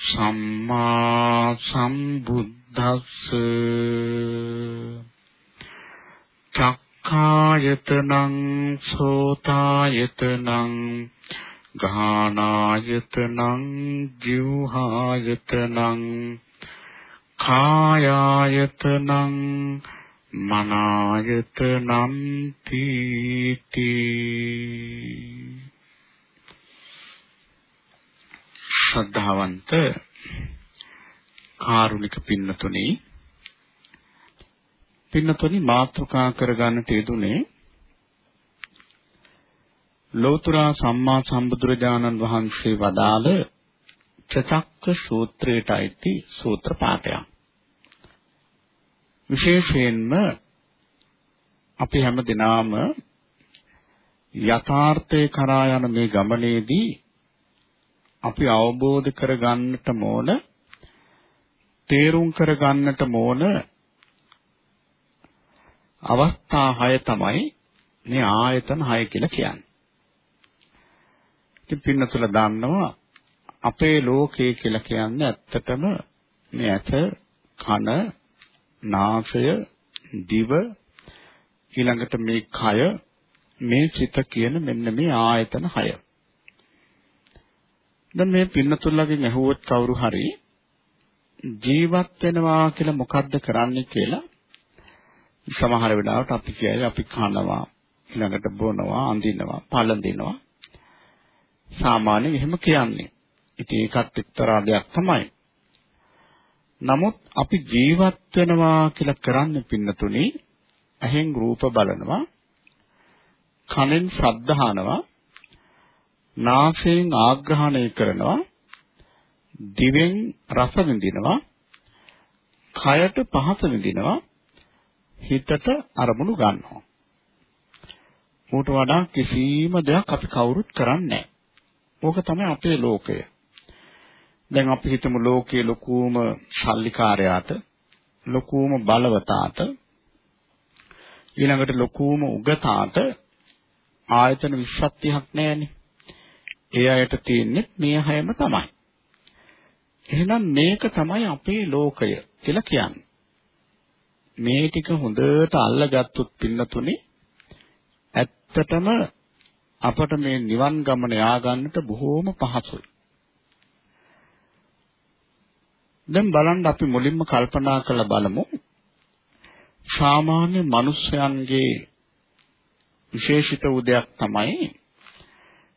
සම්මා සම්බුද්දස්ස චක්ඛායතනං සෝතායතනං ගානායතනං ජීවහායතනං කායායතනං මනායතනං තීති ශ්‍රද්ධාවන්ත කාරුණික පින්නතුනි පින්නතුනි මාතෘකා කරගන්නට යෙදුනේ ලෝතර සම්මා සම්බුදුරජාණන් වහන්සේ වදාළ චතක්ක සූත්‍රයට අයිති සූත්‍ර පාඨයක්. විශේෂයෙන්ම අපි හැම දිනාම යථාර්ථය කරා යන මේ ගමනේදී අපි අවබෝධ කරගන්නට ඕන තේරුම් කරගන්නට ඕන අවස්ථා 6 තමයි මේ ආයතන 6 කියලා කියන්නේ. ඉතින් පින්නතුල දන්නවා අපේ ලෝකය කියලා කියන්නේ ඇත්තටම මේ ඇත කන නාසය දිව ඊළඟට මේ කය මේ සිත කියන මෙන්න මේ ආයතන 6. දැන් මේ පින්නතුල්ලගෙන් ඇහුවොත් කවුරු හරි ජීවත් වෙනවා කියලා මොකද්ද කරන්නේ කියලා සමහර වෙලාවට අපි කියයි අපි කනවා ඊළඟට බොනවා අඳිනවා පළඳිනවා සාමාන්‍යයෙන් එහෙම කියන්නේ. ඉතින් ඒකත් එක්තරා දෙයක් තමයි. නමුත් අපි ජීවත් වෙනවා කියලා කරන්නේ පින්නතුනි ඇහෙන් රූප බලනවා කනෙන් ශබ්ද අහනවා නාසයෙන් ආග්‍රහණය කරනවා දිවෙන් රස විඳිනවා කයට පහස විඳිනවා හිතට අරමුණු ගන්නවා. ඌට වඩා කිසිම දෙයක් අපි කවුරුත් කරන්නේ ඕක තමයි අපේ ලෝකය. දැන් අපි හිතමු ලෝකයේ ලොකුම ශල්ලිකාරයාට ලොකුම බලවතාට ඊළඟට ලොකුම උගතාට ආයතන 20ක් 30ක් නැහැනේ. ඒ අයට තියෙන්නේ මේ හැම තමයි. එහෙනම් මේක තමයි අපේ ලෝකය කියලා කියන්නේ. මේ ටික හොඳට අල්ලගත්තොත් පින්නතුනේ ඇත්තටම අපට මේ නිවන් ගමන යාගන්නට බොහෝම පහසුයි. දැන් බලන්න අපි මුලින්ම කල්පනා කරලා බලමු සාමාන්‍ය මිනිස්යන්ගේ විශේෂිත උදයක් තමයි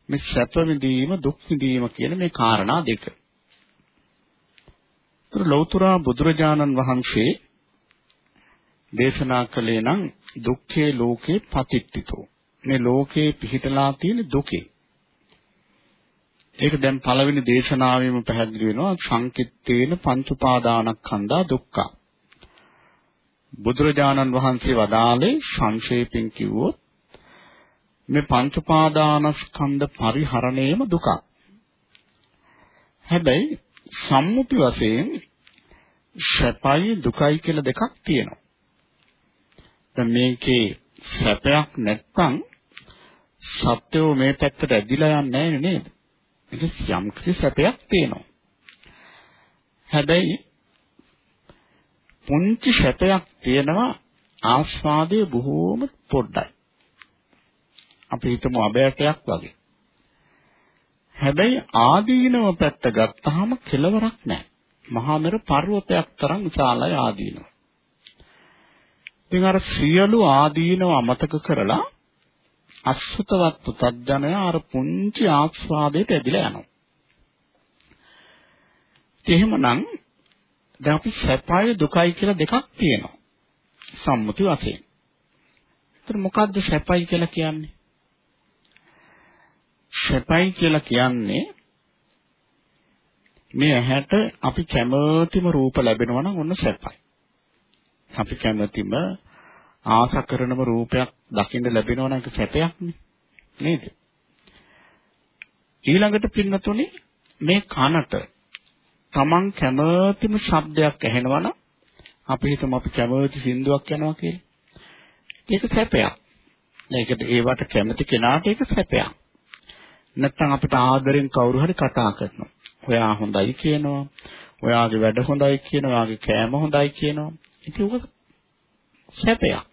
මේ සැප විඳීම දුක් විඳීම කියන මේ காரணා දෙක. ඒතර ලෞතර බුදුරජාණන් වහන්සේ දේශනා කළේ නම් දුක්ඛේ ලෝකේ පතිට්ඨිතෝ. මේ ලෝකේ පිහිටලා තියෙන දුකේ. ඒක දැන් පළවෙනි දේශනාවෙම පැහැදිලි වෙනවා සංකිට්ඨේන පංච උපාදානස්කන්ධා දුක්ඛ. බුදුරජාණන් වහන්සේ වදාළේ සංක්ෂේපෙන් කිව්වොත් මේ පංච පාදානස්කන්ධ පරිහරණයම දුකක්. හැබැයි සම්මුති වශයෙන් සැපයි දුකයි කියලා දෙකක් තියෙනවා. දැන් මේකේ සැපයක් නැත්නම් සත්‍යෝ මේ පැත්තට ඇදිලා යන්නේ නැහැ නේද? මේක යම් කිසි සැපයක් තියෙනවා. හැබැයි පුංචි සැපයක් තියෙනවා ආස්වාදයේ බොහෝම පොඩ්ඩයි. අපි හිතමු අබෑටයක් වගේ. හැබැයි ආදීනව පැත්ත ගත්තාම කෙලවරක් නැහැ. මහා මෙර පර්වතයක් තරම් විශාලයි ආදීනව. ඉතින් අර සියලු ආදීනව අමතක කරලා අසුතවත් පුතඥය අර පුංචි ආස්වාදයට ඇදිලා යනවා. එහෙමනම් දැන් අපි සැපයි දුකයි කියලා දෙකක් තියෙනවා. සම්මුති වශයෙන්. ඒතර මොකද්ද සැපයි කියලා කියන්නේ? සැපයි කියලා කියන්නේ මේ ඇහැට අපි කැමතිම රූප ලැබෙනවා නම් ඔන්න සැපයි. අපි කැමතිම ආස කරනම රූපයක් දකින්න ලැබෙනවා නම් ඒක සැපයක්නේ. නේද? ඊළඟට පින්නතුනේ මේ කනට Taman කැමතිම ශබ්දයක් ඇහෙනවා නම් අපි හිතමු අපි කැමති සින්දුවක් යනවා කියලා. ඒක සැපයක්. ඒකට ඒවට කැමති කෙනාට ඒක සැපයක්. නැත්තම් අපිට ආදරෙන් කවුරු හරි කතා කරනවා. ඔයා හොඳයි කියනවා. ඔයාගේ වැඩ හොඳයි කියනවා. ඔයාගේ කෑම හොඳයි කියනවා. ඉතින් ඒක සැපයක්.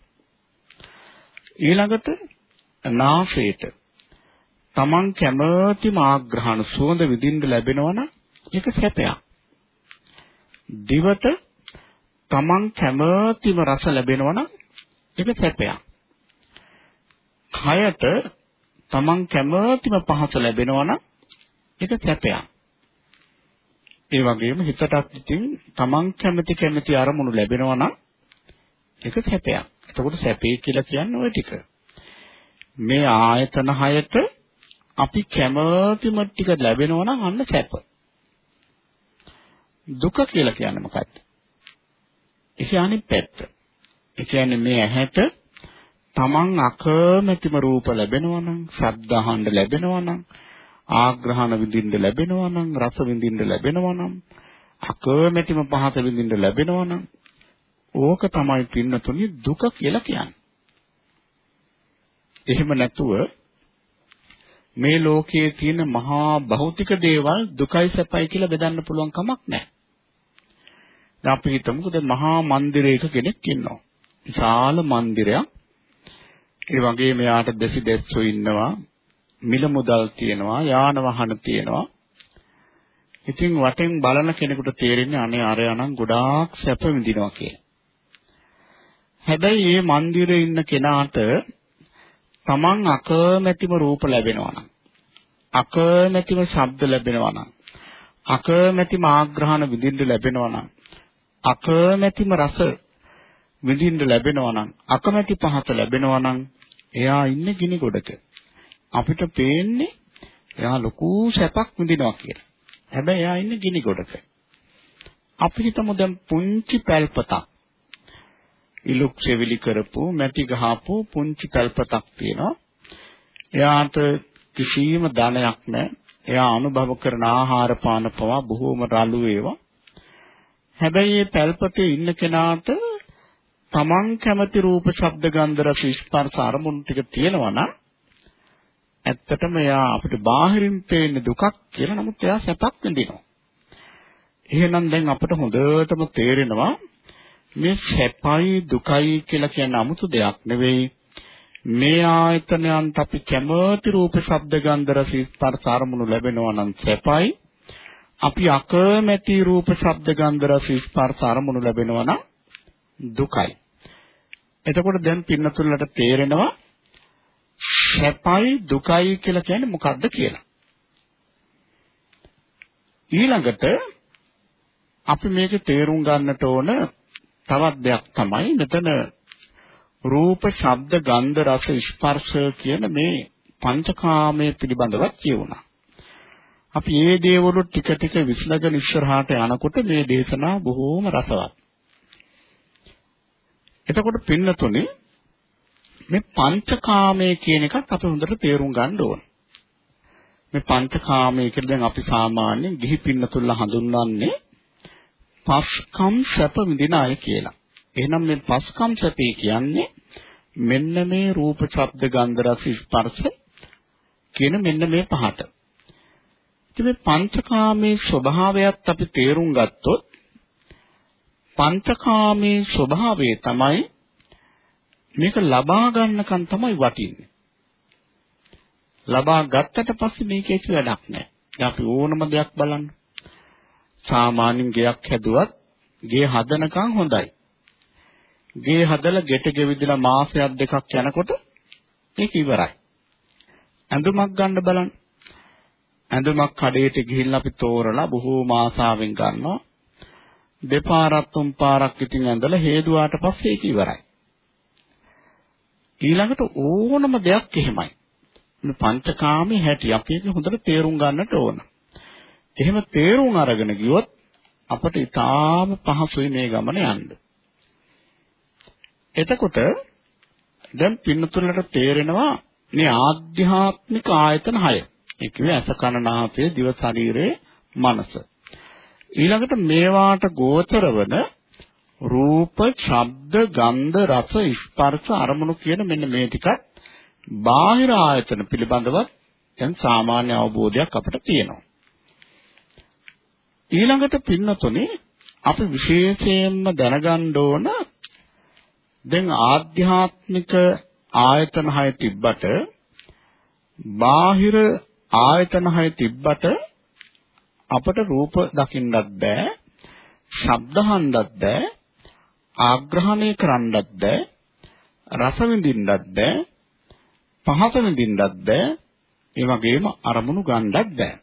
ඊළඟට නාසයට Taman කැමතිම ආග්‍රහණ සුවඳ විඳින්න ලැබෙනවා නම් ඒක සැපයක්. දිවට Taman කැමතිම රස ලැබෙනවා නම් ඒක සැපයක්. කයට Taman කැමතිම පහස ලැබෙනවා නම් ඒක සැපයක්. ඒ වගේම හිතටත් ඉතින් Taman කැමති කැමති අරමුණු ලැබෙනවා නම් ඒක සැපයක්. එතකොට සැපේ කියලා කියන්නේ ওই ටික. මේ ආයතන හයට අපි කැමතිම ටික ලැබෙනවා නම් අන්න සැප. දුක කියලා කියන්නේ මොකක්ද? ඒ අනිත් පැත්ත. ඒ කියන්නේ මේ ඇහැට තමන් අකමැතිම රූප ලැබෙනවා නම්, ශබ්ද අහන්න ලැබෙනවා නම්, ආග්‍රහණ විඳින්න ලැබෙනවා නම්, රස විඳින්න ලැබෙනවා නම්, අකමැතිම පහස විඳින්න ලැබෙනවා නම්, ඕක තමයි පින්නතුනි දුක කියලා කියන්නේ. එහෙම නැතුව මේ ලෝකයේ තියෙන මහා භෞතික දේවල් දුකයි සැපයි කියලා බෙදන්න පුළුවන් කමක් නැහැ. දැන් අපි හිතමුකෝ දැන් මහා මන්දිරයක කෙනෙක් ඉන්නවා. විශාල මන්දිරයක්. ඒ වගේම යාට දෙසි දෙස්සු ඉන්නවා. මිල මුදල් තියෙනවා, යාන වාහන තියෙනවා. ඉතින් වටෙන් බලන කෙනෙකුට තේරෙන්නේ අනේ අරයනම් ගොඩාක් සැප විඳිනවා කියලා. හැබැයි මේ මන්දිරේ ඉන්න කෙනාට තමන් අකමැතිම රූප ලැබෙනවා නම් අකමැතිම ශබ්ද ලැබෙනවා නම් අකමැතිම ආග්‍රහණ විඳින්න ලැබෙනවා නම් අකමැතිම රස විඳින්න ලැබෙනවා නම් අකමැති පහත ලැබෙනවා නම් එයා ඉන්නේ ගිනි ගොඩක අපිට පේන්නේ එයා ලොකු සැපක් විඳිනවා කියලා. හැබැයි එයා ඉන්නේ ගිනි ගොඩක. අපි හිතමු දැන් පුංචි පැල්පතක් ඉලුක් සෙවිලි කරපු මැටි ගහපු පුංචි පැල්පතක් තියෙනවා. එයාට කිසිම ධනයක් නැහැ. එයා අනුභව කරන ආහාර පාන පවා බොහෝම රළු ඒවා. හැබැයි මේ පැල්පතේ ඉන්න කෙනාට තමන් කැමති රූප, ශබ්ද, ගන්ධ, රස, ස්පර්ශ අරමුණු ටික තියෙනවා නම් ඇත්තටම එයා අපිට බාහිරින් පේන දුකක් කියලා නමුත් එයා සැපක් විඳිනවා. එහෙනම් දැන් අපිට හොඳටම තේරෙනවා මේ සැපයි දුකයි කියලා කියන 아무තු දෙයක් නෙවෙයි. මේ ආයතනයන්ට අපි කැමති රූප, ශබ්ද, ගන්ධ, රස, ස්පර්ශ අරමුණු ලැබෙනවා නම් සැපයි. අපි අකමැති රූප, ශබ්ද, ගන්ධ, රස, ස්පර්ශ අරමුණු ලැබෙනවා නම් දුකයි. එතකොට දැන් පින්නතුලට තේරෙනවා සැපයි දුකයි කියලා කියන්නේ මොකක්ද කියලා. ඊළඟට අපි මේක තේරුම් ගන්නට ඕන තවත් දෙයක් තමයි මෙතන රූප, ශබ්ද, ගන්ධ, රස, ස්පර්ශ කියන මේ පංචකාමයේ පිළිබඳව කියුණා. අපි මේ දේවලු ටික ටික විශ්ලේෂණ ඉස්සරහාට යනකොට මේ දේශනා බොහෝම රසවත්. එතකොට පින්නතුනේ මේ පංචකාමයේ කියන එකත් අපි හොඳට තේරුම් ගන්න ඕන. මේ පංචකාමයේ කියලා දැන් අපි සාමාන්‍යයෙන් ගිහි පින්නතුල්ලා හඳුන්වන්නේ පස්කම් සැප විඳින අය කියලා. එහෙනම් මේ පස්කම් සැපේ කියන්නේ මෙන්න මේ රූප, ශබ්ද, ගන්ධ, රස, ස්පර්ශ කියන මෙන්න මේ පහට. ඉතින් මේ පංචකාමයේ ස්වභාවයත් අපි තේරුම් ගත්තොත් පංචකාමයේ ස්වභාවය තමයි මේක ලබා ගන්නකන් තමයි වටින්නේ. ලබා ගත්තට පස්සේ මේකේ කිසි වැඩක් නැහැ. දැන් අපි ඕනම දෙයක් බලන්න. සාමාන්‍යයෙන් ගෙයක් හැදුවත් ගේ හදනකම් හොඳයි. ගේ හදලා ගෙට ගෙවිදලා මාසයක් දෙකක් යනකොට ඒක ඉවරයි. ඇඳුමක් ගන්න බලන්න. ඇඳුමක් කඩේට ගිහිල්ලා අපි තෝරලා බොහෝ මාසාවෙන් ගන්නවා. දෙපාරක් තුන් පාරක් ඉතින් ඇඳලා හේදුවාට පස්සේ ඒක ඉවරයි. ඊළඟට ඕනම දෙයක් එහෙමයි. මේ පංචකාමයේ හැටි අපි ඒක හොඳට තේරුම් ගන්නට ඕන. එහෙම තේරුම් අරගෙන ගියොත් අපට ඊටාම පහසුයි මේ ගමන යන්න. එතකොට දැන් පින්නතුලට තේරෙනවා මේ ආධ්‍යාත්මික ආයතන 6. ඒ කියන්නේ අස කන නාසය දිව ශරීරයේ මනස. ඊළඟට මේවාට ගෝචර වන රූප, ශබ්ද, ගන්ධ, රස, ස්පර්ශ, අරමුණු කියන මෙන්න මේ ටිකත් බාහිර ආයතන පිළිබඳව දැන් සාමාන්‍ය අවබෝධයක් අපිට තියෙනවා. ඊළඟට පින්නතුනේ අපි විශේෂයෙන්ම දැනගන්න ඕන දැන් ආධ්‍යාත්මික ආයතන 6 තිබ්බට බාහිර ආයතන 6 තිබ්බට අපට රූප දකින්නත් බෑ ශබ්ද අහන්නත් බෑ ආග්‍රහණය කරන්නත් බෑ රස විඳින්නත් බෑ පහස විඳින්නත් බෑ ඒ වගේම අරමුණු ගන්නත් බෑ.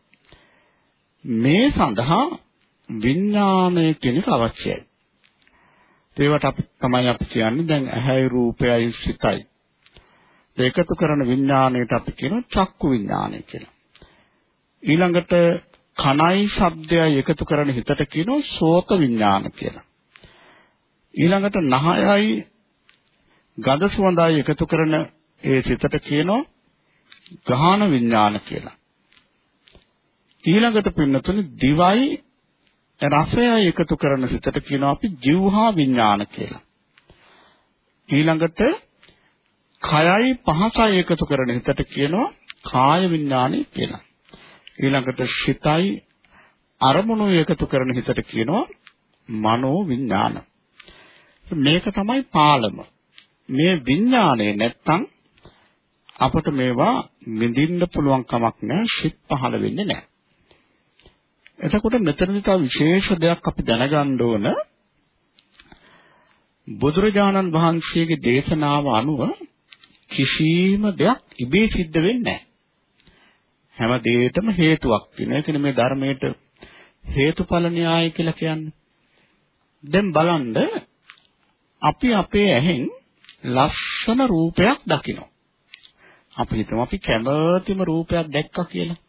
මේ සඳහා විඥානය කෙනෙක් අවශ්‍යයි. ඒවට අපි තමයි අපි කියන්නේ දැන් ඇහැයි රූපයයි සිතයි. ඒකතු කරන විඥාණයට අපි කියනවා චක්කු විඥානය කියලා. ඊළඟට කනයි ශබ්දයයි එකතු කරන හිතට කියනවා සෝත විඥාන කියලා. ඊළඟට නහයයි ගඳ සුවඳයි එකතු කරන ඒ සිතට කියනවා ගාහන විඥාන කියලා. ඊළඟට පින්නතුනි දිවයි රසයයි එකතු කරන සිතට කියනවා අපි ජීවහා විඥාන කියලා. ඊළඟට කයයි පහසයි එකතු කරන හිතට කියනවා කාය විඥානයි කියලා. ඊළඟට සිතයි අරමුණු එකතු කරන හිතට කියනවා මනෝ විඥාන. මේක තමයි පාලම. මේ විඥානේ නැත්තම් අපට මේවා විඳින්න පුළුවන් කමක් නැහැ, සිත් පහළ වෙන්නේ නැහැ. එතකොට මෙතනදී තව විශේෂ දෙයක් අපි දැනගන්න ඕන බුදුරජාණන් වහන්සේගේ දේශනාව අනුව කිසිම දෙයක් ඉබේ සිද්ධ වෙන්නේ නැහැ. හැම දෙයකටම හේතුවක් තියෙනවා. ඒ කියන්නේ මේ ධර්මයට හේතුඵල න්‍යාය කියලා කියන්නේ. දැන් බලන්න අපි අපේ ඇහෙන් ලස්සන රූපයක් දකිනවා. අපි හිතමු අපි කැමතිම රූපයක් දැක්කා කියලා.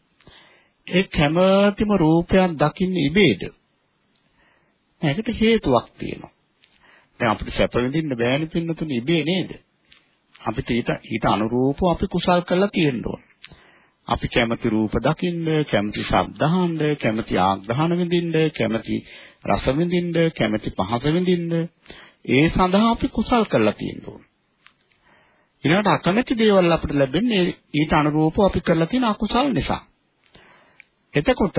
ඒ කැමතිම රූපයක් දකින්නේ ඉබේද? ඒකට හේතුවක් තියෙනවා. දැන් අපිට සැප විඳින්න බෑනේ පින්නතුනේ ඉබේ නේද? අපිට ඊට ඊට අනුරූපව අපි කුසල් කරලා තියෙන්න ඕන. අපි කැමති රූප දකින්න, කැමති ශබ්ද අහන්න, කැමති ආග්‍රහණ විඳින්න, කැමති රස විඳින්න, කැමති පහස විඳින්න. ඒ සඳහා අපි කුසල් කරලා තියෙන්න ඕන. ඊළඟට අකමැති දේවල් අපිට ලැබෙන්නේ ඊට අනුරූපව අපි කරලා තියෙන අකුසල් නිසා. එතකොට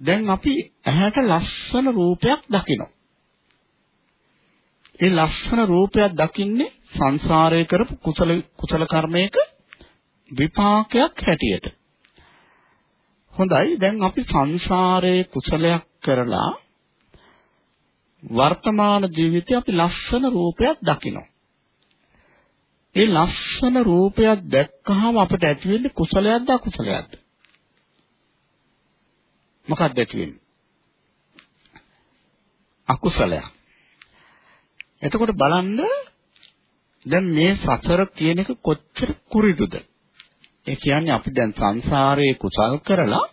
දැන් අපි ඇහැට ලස්සන රූපයක් දකිනවා. ඒ ලස්සන රූපයක් දකින්නේ සංසාරයේ කරපු කුසල කුසල කර්මයක විපාකයක් හැටියට. හොඳයි දැන් අපි සංසාරයේ කුසලයක් කරලා වර්තමාන ජීවිතේ අපි ලස්සන රූපයක් දකිනවා. ඒ ලස්සන රූපයක් දැක්කහම අපිට ඇති වෙන්නේ කුසලයක්ද අකුසලයක්ද? මොකක්ද ඇති වෙන්නේ? අකුසලයක්. එතකොට බලන්න දැන් මේ සසර කියන එක කොච්චර කුරිදුද? ඒ කියන්නේ අපි දැන් සංසාරයේ කුසල් කරලා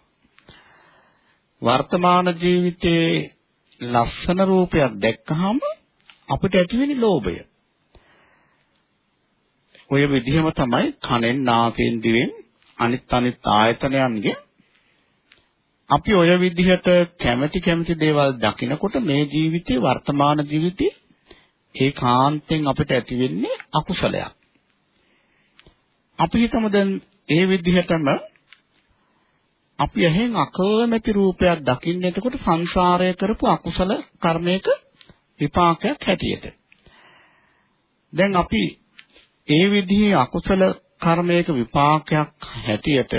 වර්තමාන ජීවිතයේ ලස්සන රූපයක් දැක්කහම අපිට ඇති වෙන්නේ ලෝභය. ඔය විදිහම තමයි කනෙන් නාසයෙන් දිවෙන් අනිත් අනිත් ආයතනයන්ගේ අපි ඔය විදිහට කැමැති කැමැති දේවල් දකිනකොට මේ ජීවිතේ වර්තමාන ජීවිතේ ඒකාන්තයෙන් අපිට ඇති වෙන්නේ අකුසලයක්. අපි හිතමු දැන් ඒ විදිහටම අපි එහෙන් අකමැති රූපයක් දකින්න එතකොට සංසාරය කරපු අකුසල කර්මයක විපාකයක් හැටියට. දැන් අපි ඒ විදිහේ අකුසල කර්මයක විපාකයක් හැටියට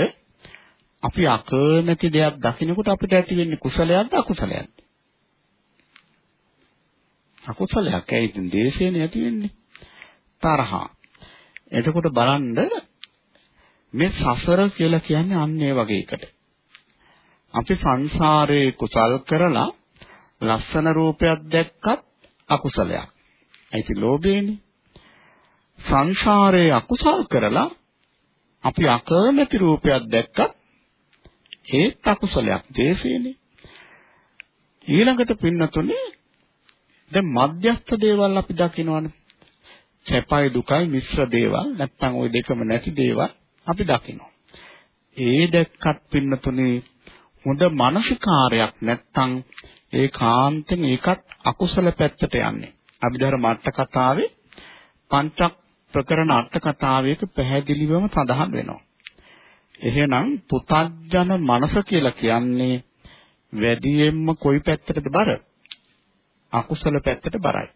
අපි අකමැති දෙයක් දකිනකොට අපිට ඇති වෙන්නේ කුසලයක්ද අකුසලයක්ද? අකුසලයක්. ඒ ඉතින් දේශේනේ ඇති වෙන්නේ. තරහා. එතකොට බලන්න මේ සසර කියලා කියන්නේ අන්න ඒ වගේ එකට. අපි සංසාරේ කුසල් කරලා ලස්සන රූපයක් දැක්කත් අකුසලයක්. ඒත් ලෝභයනේ. සංසාරේ අකුසල් කරලා අපි අකමැති රූපයක් දැක්කත් ඒත් අකුසලයක් දේශේනේ. ඊළඟට පින්නතුනේ දැන් මධ්‍යස්ථ දේවල් අපි දකිනවනේ. සැපයි දුකයි මිශ්‍ර දේවල් නැත්තම් ওই දෙකම නැති දේවල් අපි දකිනවා. ඒ දැක්කත් පින්නතුනේ හොඳ මානසිකාරයක් නැත්තම් ඒ කාන්තෙන් ඒකත් අකුසල පැත්තට යන්නේ. අභිධර්ම අට කතාවේ පංචක් ප්‍රකරණ අට කතාවේක පැහැදිලිවම සඳහන් වෙනවා. එහෙනම් පුතඥ මනස කියලා කියන්නේ වැඩියෙන්ම කොයි පැත්තටද බර? අකුසල පැත්තට බරයි.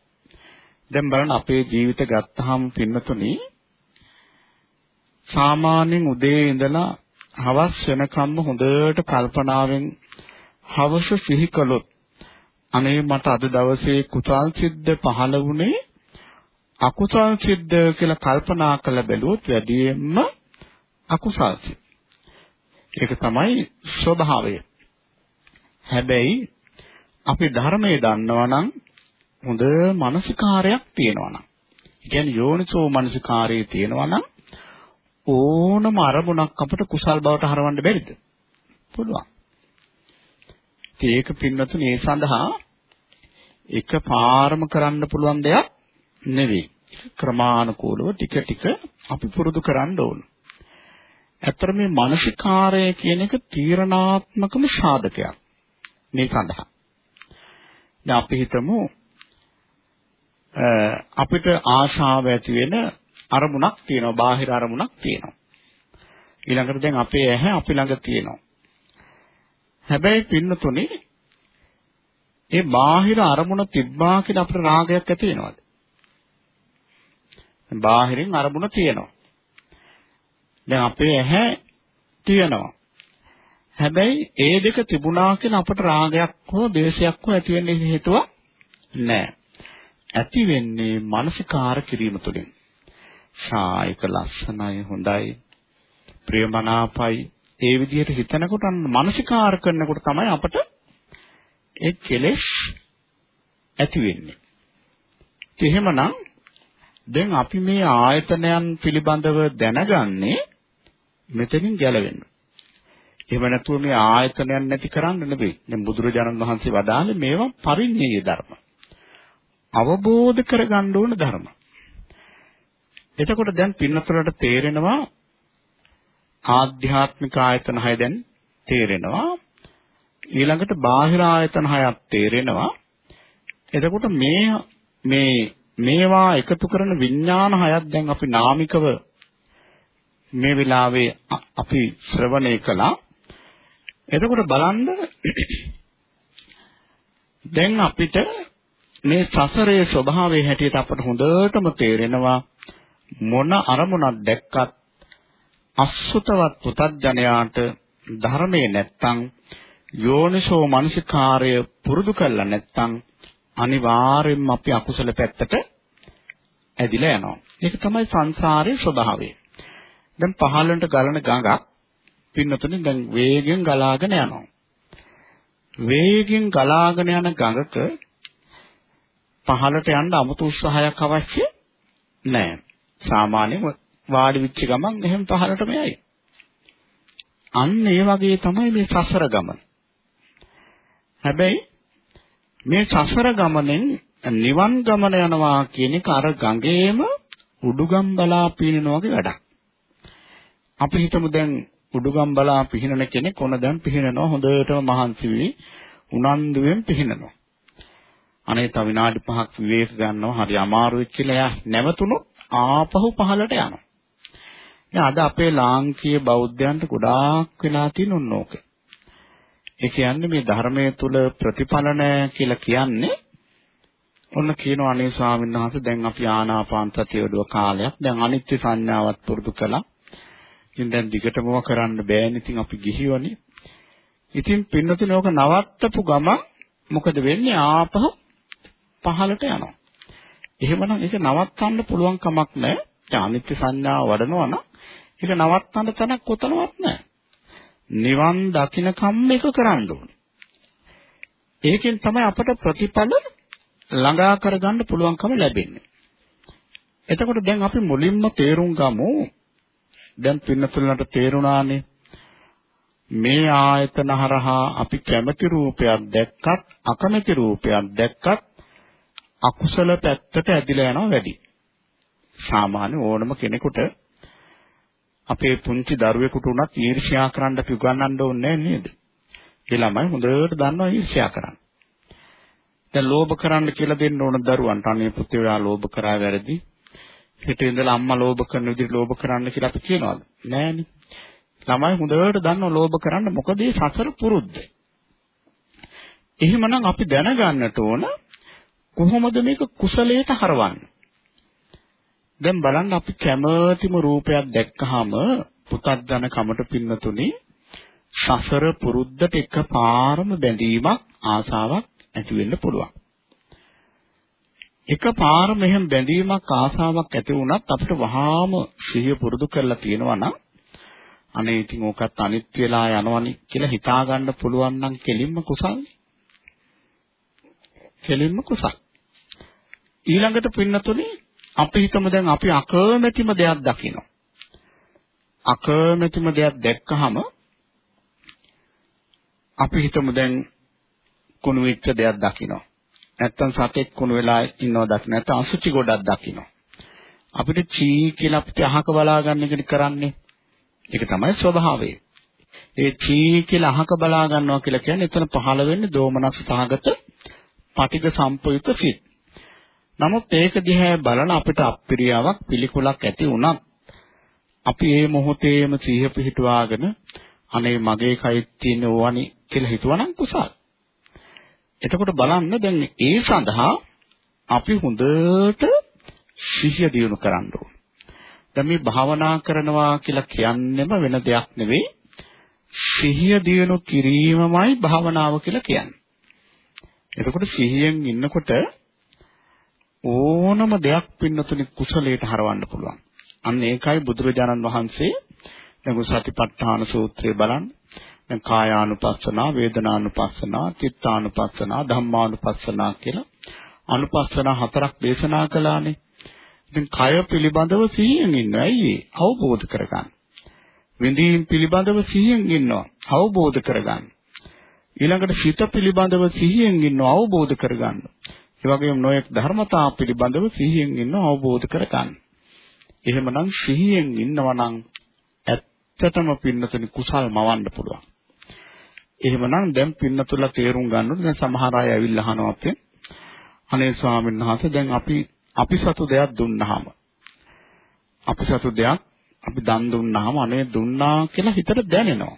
දැන් බලන්න අපේ ජීවිත ගත්තාම පින්නතුනි සාමාන්‍යයෙන් උදේ ඉඳලා හවස් වෙනකම්ම හොඳට කල්පනාවෙන් හවස සිහි කළොත් අනේ මට අද දවසේ කුසල් සිද්ද පහළ වුණේ අකුසල් සිද්ද කියලා කල්පනා කළ බැලුවොත් වැඩියෙන්ම අකුසල් සිද්ද. ඒක තමයි ස්වභාවය. හැබැයි අපි ධර්මයේ දන්නවා නම් හොඳ මානසිකාරයක් තියෙනවා නම්. කියන්නේ යෝනිසෝ මානසිකාරයේ තියෙනවා නම් ඕනම අරමුණක් අපට කුසල් බවට හරවන්න බැරිද? පුළුවන්. ඒක පින්නතුනි ඒ සඳහා එක පාරම කරන්න පුළුවන් දෙයක් නෙවෙයි. ක්‍රමානුකූලව ටික ටික අපි පුරුදු කරන්න ඕන. ඇත්තට මේ මානසිකාරය කියන එක තීරණාත්මකම සාධකයක්. මේ සඳහා. දැන් අපි හිතමු අපිට ආශාව ඇති වෙන අරමුණක් තියෙනවා බාහිර අරමුණක් තියෙනවා. ඊළඟට දැන් අපේ ඇහැ අපි ළඟ තියෙනවා. හැබැයි පින්නතුනේ ඒ බාහිර අරමුණ තිබ්බා කියලා අපිට රාගයක් ඇති වෙනවද? බාහිරින් අරමුණ තියෙනවා. දැන් අපේ ඇහැ තියෙනවා. හැබැයි ඒ දෙක තිබුණා කියලා අපට රාගයක් හෝ ද්වේෂයක් හෝ ඇති වෙන්න හේතුවක් නැහැ. ඇති වෙන්නේ මානසිකාර කිරීම තුළින්. සායක ලස්සනයි හොඳයි ප්‍රියමනාපයි ඒ විදිහට හිතනකොට මානසිකාර කරනකොට තමයි අපට ඒ කෙලෙස් ඇති වෙන්නේ. එහෙමනම් දැන් අපි මේ ආයතනයන් පිළිබඳව දැනගන්නේ මෙතනින් ගැලවෙන්න. එහෙම නැතුව මේ ආයතනයක් නැති කරන්න නෙවෙයි. දැන් බුදුරජාණන් වහන්සේ වදාළේ මේවා පරිඤ්ඤය ධර්ම. අවබෝධ කරගන්න ඕන ධර්ම. එතකොට දැන් පින්නතරට තේරෙනවා ආධ්‍යාත්මික ආයතන හය දැන් තේරෙනවා. ඊළඟට බාහිර ආයතන හයක් තේරෙනවා. එතකොට මේ මේ මේවා එකතු කරන විඥාන හයක් දැන් අපි නාමිකව මේ වෙලාවේ අපි ශ්‍රවණය කළා එතකොට බලන්න දැන් අපිට මේ සසරේ ස්වභාවය හැටියට අපට හොඳටම තේරෙනවා මොන අරමුණක් දැක්කත් අසුතවත් පුතඥයාට ධර්මයේ නැත්තම් යෝනිසෝ මනසිකාර්ය පුරුදු කළා නැත්තම් අනිවාර්යෙන්ම අපි අකුසල පැත්තට ඇදිලා යනවා. ඒක තමයි සංසාරයේ ස්වභාවය. දැන් පහළට ගලන ගඟක් පින්නතුනේ දැන් වේගෙන් ගලාගෙන යනවා. වේගෙන් ගලාගෙන යන ගඟක පහළට යන්න 아무තු උත්සාහයක් අවශ්‍ය නැහැ. සාමාන්‍යයෙන් වාඩි වෙච්ච ගමන් එහෙම පහළටම යයි. අන්න ඒ වගේ තමයි මේ සසර ගමන. හැබැයි මේ සසර ගමනෙන් නිවන් ගමන යනවා කියන එක අර ගඟේම උඩුගම් බලා පීනන වගේ වැඩක්. අපි හිතමු දැන් උඩුගම් බලා පිහිනන කෙනෙක් ඔන දැන් පිහිනනවා හොඳටම මහන්සි වෙයි උනන්දුවෙන් පිහිනනවා. අනේ තව විනාඩි 5ක් විවේක ගන්නවා හරි අමාරුයි කියලා එයා නැවතුනොත් ආපහු පහළට යනවා. දැන් අද අපේ ලාංකීය බෞද්ධයන්ට ගොඩාක් වෙලා තියෙන ඕක. ඒ කියන්නේ මේ ධර්මයේ තුල ප්‍රතිඵල නැහැ කියලා කියන්නේ ඔන්න කියනවා අනේ ස්වාමීන් වහන්සේ දැන් අපි ආනාපාන සතිය වඩුව කාලයක් දැන් අනිත්‍ය සංඥාවත් පුරුදු කළා ඉතින් දැන් දිගටම කරන්න බෑනේ. ඉතින් අපි ගිහිවනේ. ඉතින් පින්නතුනේ ඕක නවත්තපු ගම මොකද වෙන්නේ? ආපහු පහළට යනවා. එහෙමනම් ඒක නවත්තන්න පුළුවන් කමක් නැහැ. දැන් අනිත්‍ය සංඥාව වඩනවා නම් ඒක නවත්තන්න තැනක් කොතනවත් නැහැ. නිවන් දකින්නකම් මේක කරන්න ඕනේ. ඒකෙන් තමයි අපට ප්‍රතිඵල ළඟා කරගන්න පුළුවන්කම ලැබෙන්නේ. එතකොට දැන් අපි මුලින්ම තේරුම් ගමු දැන් පින්නතුලට තේරුණානේ මේ ආයතන හරහා අපි කැමති රූපයක් දැක්කත් අකමැති රූපයක් දැක්කත් අකුසල පැත්තට ඇදිලා යනවා වැඩි. සාමාන්‍ය ඕනම කෙනෙකුට අපේ පුංචි දරුවෙකුට උනත් ඊර්ෂ්‍යා කරන්න අපි උගන්වන්න ඕනේ නේද? ඒ ළමයි හොඳට දන්නවා ඊර්ෂ්‍යා කරන්න. දැන් ලෝභ කරන්න කියලා දෙන්න ඕන දරුවන්ට අනේ පුතේ ඔයා ලෝභ කරා වැරදි. හිතේ ඉඳලා අම්මා ලෝභ කරන විදිහට ලෝභ කරන්න කියලා අපි කියනවාද? නෑනේ. ළමයි හොඳට දන්නව ලෝභ කරන්න මොකද ඒ සසර පුරුද්ද. එහෙමනම් අපි දැනගන්නට ඕන කොහොමද මේක කුසලයට හරවන්නේ? දැන් බලන්න අපි කැමැතිම රූපයක් දැක්කහම පුතත්ජන කමට පින්නතුනේ සසර පුරුද්දට එකපාරම බැඳීමක් ආසාවක් ඇති වෙන්න පුළුවන්. එකපාරම එහෙම බැඳීමක් ආසාවක් ඇති වුණත් අපිට වහාම සිහිය පුරුදු කරලා තියෙනවා නම් අනේ ඉතින් ඕකත් අනිත් වෙලා යනවනි කියලා හිතා ගන්න පුළුවන් නම් කෙලින්ම කුසල්. කෙලින්ම කුසල්. ඊළඟට පින්නතුනේ අපි හිතමු දැන් අපි අකමැතිම දෙයක් දකිනවා. අකමැතිම දෙයක් දැක්කහම අපි හිතමු දැන් කුණු වෙච්ච දෙයක් දකිනවා. නැත්තම් සතෙක් කුණු වෙලා ඉන්නව දකින්න නැත්නම් අසුචි ගොඩක් දකිනවා. අපිට චී කියලා අපිට අහක බලා ගන්න එකනේ කරන්නේ. ඒක තමයි ස්වභාවය. ඒ චී කියලා අහක බලා ගන්නවා කියලා කියන්නේ එතන පහළ වෙන්නේ දෝමනස් සහගත පටිඝ සම්පයුත සිත්. නමුත් ඒක දිහා බලන අපිට අප්‍රියාවක් පිළිකුලක් ඇති වුණත් අපි මේ මොහොතේම සිහිය පිහිටුවාගෙන අනේ මගේ කයිත් තියෙන ඕවනි කියලා හිතුවනම් කුසල්. එතකොට බලන්න දැන් ඒ සඳහා අපි හොඳට සිහිය දියුණු කරන්න ඕන. දැන් මේ භාවනා කරනවා කියලා කියන්නෙම වෙන දෙයක් නෙවෙයි. සිහිය දියුණු කිරීමමයි භාවනාව කියලා කියන්නේ. එතකොට සිහියෙන් ඉන්නකොට ඕනම දෙයක් පින්නතුනි කුසලයට හරවන්න පුළුවන්. අන්න ඒකයි බුදුරජාණන් වහන්සේ දැන් සතිපට්ඨාන සූත්‍රය බලන්න. දැන් කායානුපස්සනා, වේදනානුපස්සනා, චිත්තානුපස්සනා, ධම්මානුපස්සනා කියලා අනුපස්සනා හතරක් දේශනා කළානේ. ඉතින් කය පිළිබඳව සිහියෙන් ඉන්නවා. ඇයි අවබෝධ කරගන්න. විඳීම් පිළිබඳව සිහියෙන් ඉන්නවා. අවබෝධ කරගන්න. ඊළඟට සිත පිළිබඳව සිහියෙන් ඉන්නවා. අවබෝධ කරගන්න. ඒ වගේම නොයෙක් ධර්මතා පිළිබඳව සිහියෙන් ඉන්නවා. අවබෝධ කරගන්න. එහෙමනම් සිහියෙන් ඉන්නවා නම් ඇත්තටම පින්නතුනි කුසල් මවන්න පුළුවන්. එහෙමනම් දැන් පින්නතුලා තේරුම් ගන්න ඕනේ. දැන් සමහර අය ඇවිල්ලා අහනවා අපේ අනේ ස්වාමීන් වහන්සේ දැන් අපි අපි සතු දෙයක් දුන්නාම අපි සතු දෙයක් අපි දන් දුන්නාම අනේ දුන්නා කියලා හිතට දැනෙනවා.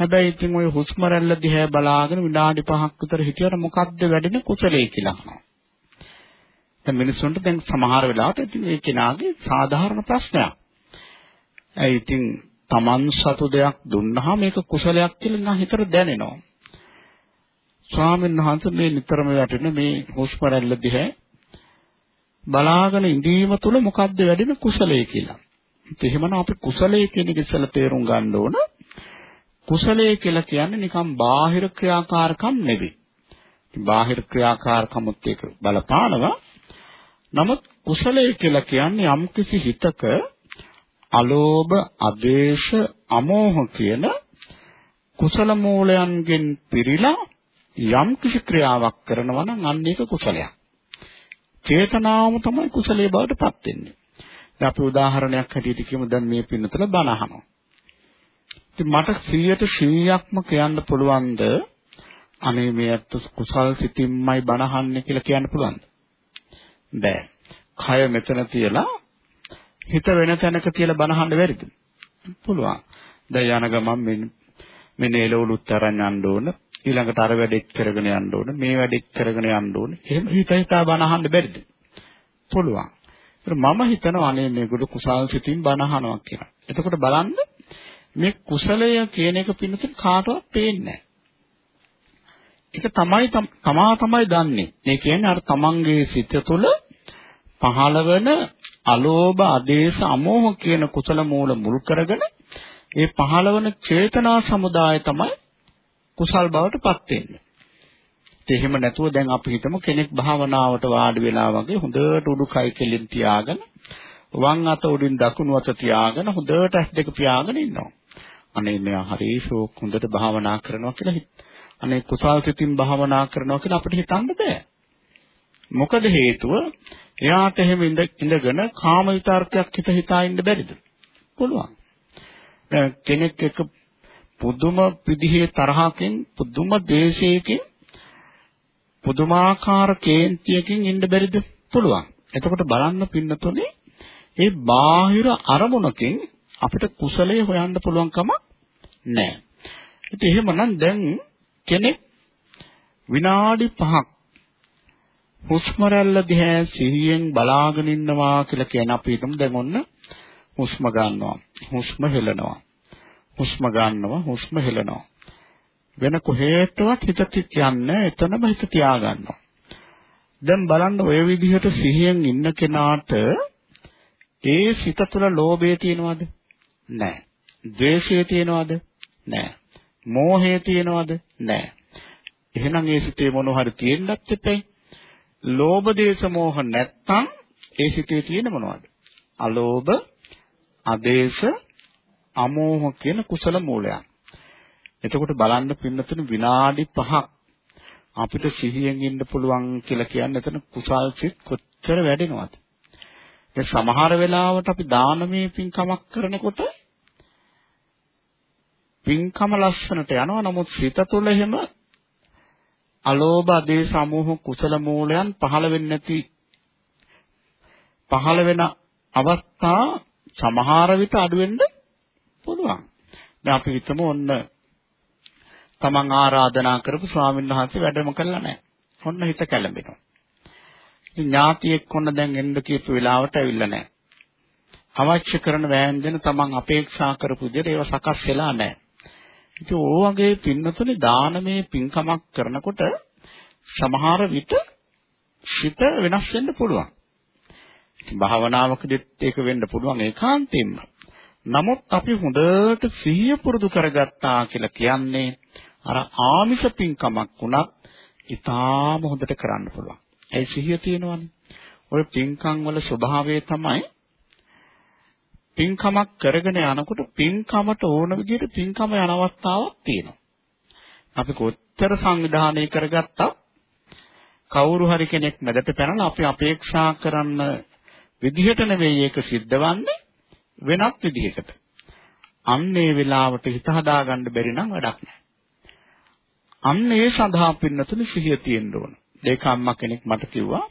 හැබැයි ඉතින් ওই හුස්ම රැල්ල දිහා බලාගෙන විනාඩි 5ක් විතර හිටියට මොකද්ද වැඩෙන කුසලයේ කියලා අහනවා. දැන් මිනිස්සුන්ට දැන් සමහර වෙලාවට ඉතින් ඒ කෙනාගේ සාධාරණ ප්‍රශ්නයක්. ඒ ඉතින් Taman සතු දෙයක් දුන්නාම මේක කුසලයක් කියලා නම් හිතට දැනෙනවා. ස්වාමීන් වහන්සේ මේ නිතරම වැටෙන මේ හුස්ම රැල්ල දිහා බලාගෙන ඉඳීම තුළ මොකද්ද වැඩෙන කුසලයේ කියලා. එහෙමනම් අපි කුසලයේ කියන එක ඉස්සෙල්ලා තේරුම් ගන්න ඕන. කුසලයේ කියලා කියන්නේ නිකම් බාහිර ක්‍රියාකාරකම් නෙවෙයි. බාහිර ක්‍රියාකාරකමුත් එක්ක බලපානවා. නමුත් කුසලයේ කියලා කියන්නේ යම්කිසි හිතක අලෝභ, අදේශ, අමෝහ කියන කුසල මූලයන්ගෙන් පිරීලා යම්කිසි ක්‍රියාවක් කරනවා නම් අන්න ඒක කුසලයක්. චේතනාවම තමයි කුසලයේ බවට පත් වෙන්නේ. දැන් අපි උදාහරණයක් හැටියට කියමු දැන් මේ පින්නතල බණ අහනවා. ඉතින් මට 100ට 100ක්ම කියන්න පුළුවන්ද අනේ මේ අත් කුසල් සිතින්මයි බණ අහන්නේ කියලා කියන්න පුළුවන්ද? බෑ. කය මෙතන තියලා හිත වෙන තැනක තියලා බණ අහන්න බැරිද? පුළුවන්. දැන් යන ගමන් මෙන්න මෙන්න එළවලුත් අරන් යන්න ඕන. ඊළඟට අර වැඩෙත් කරගෙන යන්න ඕන මේ වැඩෙත් කරගෙන යන්න ඕන එහෙම හිත හිතා බණ අහන්න බැරිද පුළුවන් මම හිතනවා අනේ මේගොල්ලෝ කුසල් සිතින් බණ අහනවා කියලා එතකොට බලන්න මේ කුසලය කියන එක පින්නතුන් කාටවත් පේන්නේ ඒක තමයි තමා තමයි දන්නේ ඒ කියන්නේ අර තමන්ගේ සිත තුළ පහළවන අලෝභ ආදේශ අමෝහ කියන කුසල මූල මුල් කරගෙන ඒ පහළවන චේතනා සමුදාය තමයි කුසල් බවට පත් වෙන්නේ. එහෙම නැතුව දැන් අපි හිතමු කෙනෙක් භාවනාවට වාඩි වෙලා වගේ හොඳට උඩුකය කෙලින් තියාගෙන වම් අත උඩින් දකුණු අත තියාගෙන හොඳට ඇස් දෙක පියාගෙන ඉන්නවා. අනේ මෙයා හරි ශෝක හොඳට භාවනා කරනවා කියලා හිත. අනේ කුසල් සිතින් භාවනා කරනවා කියලා අපිට හිතන්න බෑ. මොකද හේතුව එයාට එහෙම ඉඳගෙන කාම විතර්කයක් හිත හිතා ඉන්න බැරිද? පුළුවන්. කෙනෙක් එක්ක පුදුම විදිහේ තරහකින් පුදුම දේශයකින් පුදුමාකාර කේන්තියකින් ඉන්න බැරිද? පුළුවන්. එතකොට බලන්න පින්නතුනේ ඒ බාහිර අරමුණකින් අපිට කුසලයේ හොයන්න පුළුවන් කම නැහැ. ඉතින් එහෙමනම් දැන් කෙනෙක් විනාඩි 5ක් හුස්ම රැල්ල දිහා සිහියෙන් බලාගෙන ඉන්නවා කියලා කියන අපි හිතමු දැන් ඔන්න හුස්ම ගන්නවා. හුස්ම හෙලනවා හුස්ම ගන්නවා හුස්ම හෙලනවා වෙන කොහෙටවත් හිත තියන්නේ එතනම හිත තියා ගන්නවා දැන් බලන්න ඔය විදිහට සිහියෙන් ඉන්න කෙනාට ඒ සිත තුළ ලෝභය තියෙනවද? නැහැ ද්වේෂය තියෙනවද නැහැ මෝහය තියෙනවද නැහැ එහෙනම් ඒ සිතේ මොන හරි තියෙන්නත් එපයි ලෝභ දේශ මොහ නැත්තම් ඒ සිතේ තියෙන මොනවද? අලෝභ, අදේශ, අමෝහ කියන කුසල මූලයන්. එතකොට බලන්න පින්නතුන විනාඩි 5ක් අපිට සිහියෙන් ඉන්න පුළුවන් කියලා කියන්නේ එතන කුසල් සිත් කොච්චර වැඩෙනවද? දැන් සමහර වෙලාවට අපි දානමය පින්කමක් කරනකොට පින්කම ලස්සනට යනවා නමුත් සිත තුළ එහෙම අලෝභ අදේ සමූහ කුසල මූලයන් පහළ වෙන්නේ නැති පහළ වෙන අවස්ථා සමහර විට අඩු වෙන්න පුළුවන්. දැන් අපි හිතමු ඔන්න තමන් ආරාධනා කරපු ස්වාමීන් වහන්සේ වැඩම කළා නැහැ. ඔන්න හිත කැළඹෙනවා. ඉතින් ඥාතියෙක් ඔන්න දැන් එන්න කියපු වෙලාවට ඇවිල්ලා නැහැ. අවශ්‍ය කරන වෑංජන තමන් අපේක්ෂා කරපු විදිහට ඒව සකස් වෙලා නැහැ. ඉතින් ඕවගේ පින්නතුනේ දානමය පින්කමක් කරනකොට සමහර විට සිත වෙනස් වෙන්න පුළුවන්. ඉතින් භාවනාවකදීත් ඒක වෙන්න පුළුවන් ඒකාන්තයෙන්ම. නමුත් අපි හොඳට සිහිය පුරුදු කරගත්තා කියලා කියන්නේ අර ආමිෂ පින්කමක් වුණත් ඊටාම හොඳට කරන්න පුළුවන්. ඒ සිහිය තියෙනවනේ. ඔය පින්කම් වල ස්වභාවය තමයි පින්කමක් කරගෙන යනකොට පින්කමට ඕන විදිහට පින්කම යන අවස්ථාවක් තියෙනවා. අපි කොච්චර සංවිධානය කරගත්තත් කවුරු හරි කෙනෙක් මැදට පැනලා අපි අපේක්ෂා කරන විදිහට නෙවෙයි ඒක සිද්ධවන්නේ වෙනත් විදිහකට. අන්න ඒ වෙලාවට හිත හදාගන්න බැරි නම් වැඩක් නැහැ. අන්න ඒ සඳහා පින්නතුනි සිහිය තියෙන්න ඕන. ඒක අම්මා කෙනෙක් මට කිව්වා.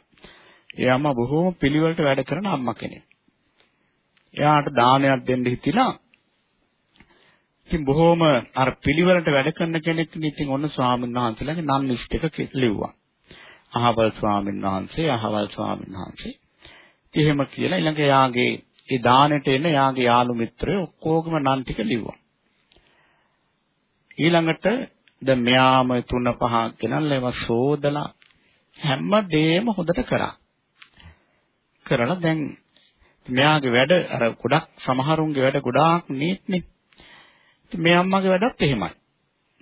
ඒ අම්මා බොහෝම පිළිවෙලට වැඩ කරන අම්මා කෙනෙක්. එයාට දානයක් දෙන්න හිතිලා ඉතින් බොහොම අර පිළිවෙලට වැඩ කරන කෙනෙක් ඉතින් ඔන්න ස්වාමීන් වහන්සේලාගේ නම් ලිස්ට් එක ලිව්වා. අහවල් ස්වාමීන් වහන්සේ, අහවල් ස්වාමීන් වහන්සේ. එහෙම කියලා ඊළඟ එයාගේ ඒ දානෙට එන එයාගේ යාළු මිත්‍රයෝ ඔක්කොගම නම් ටික ලිව්වා. ඊළඟට දැන් මෙයාම තුන පහ ගෙනල්ලා ඒවා සෝදලා හැමදේම හොඳට කරා. කරලා දැන් මෙයාගේ වැඩ අර ගොඩක් සමහරුන්ගේ වැඩ ගොඩාක් නීත්නේ. ඉතින් මේ අම්මගේ වැඩත් එහෙමයි.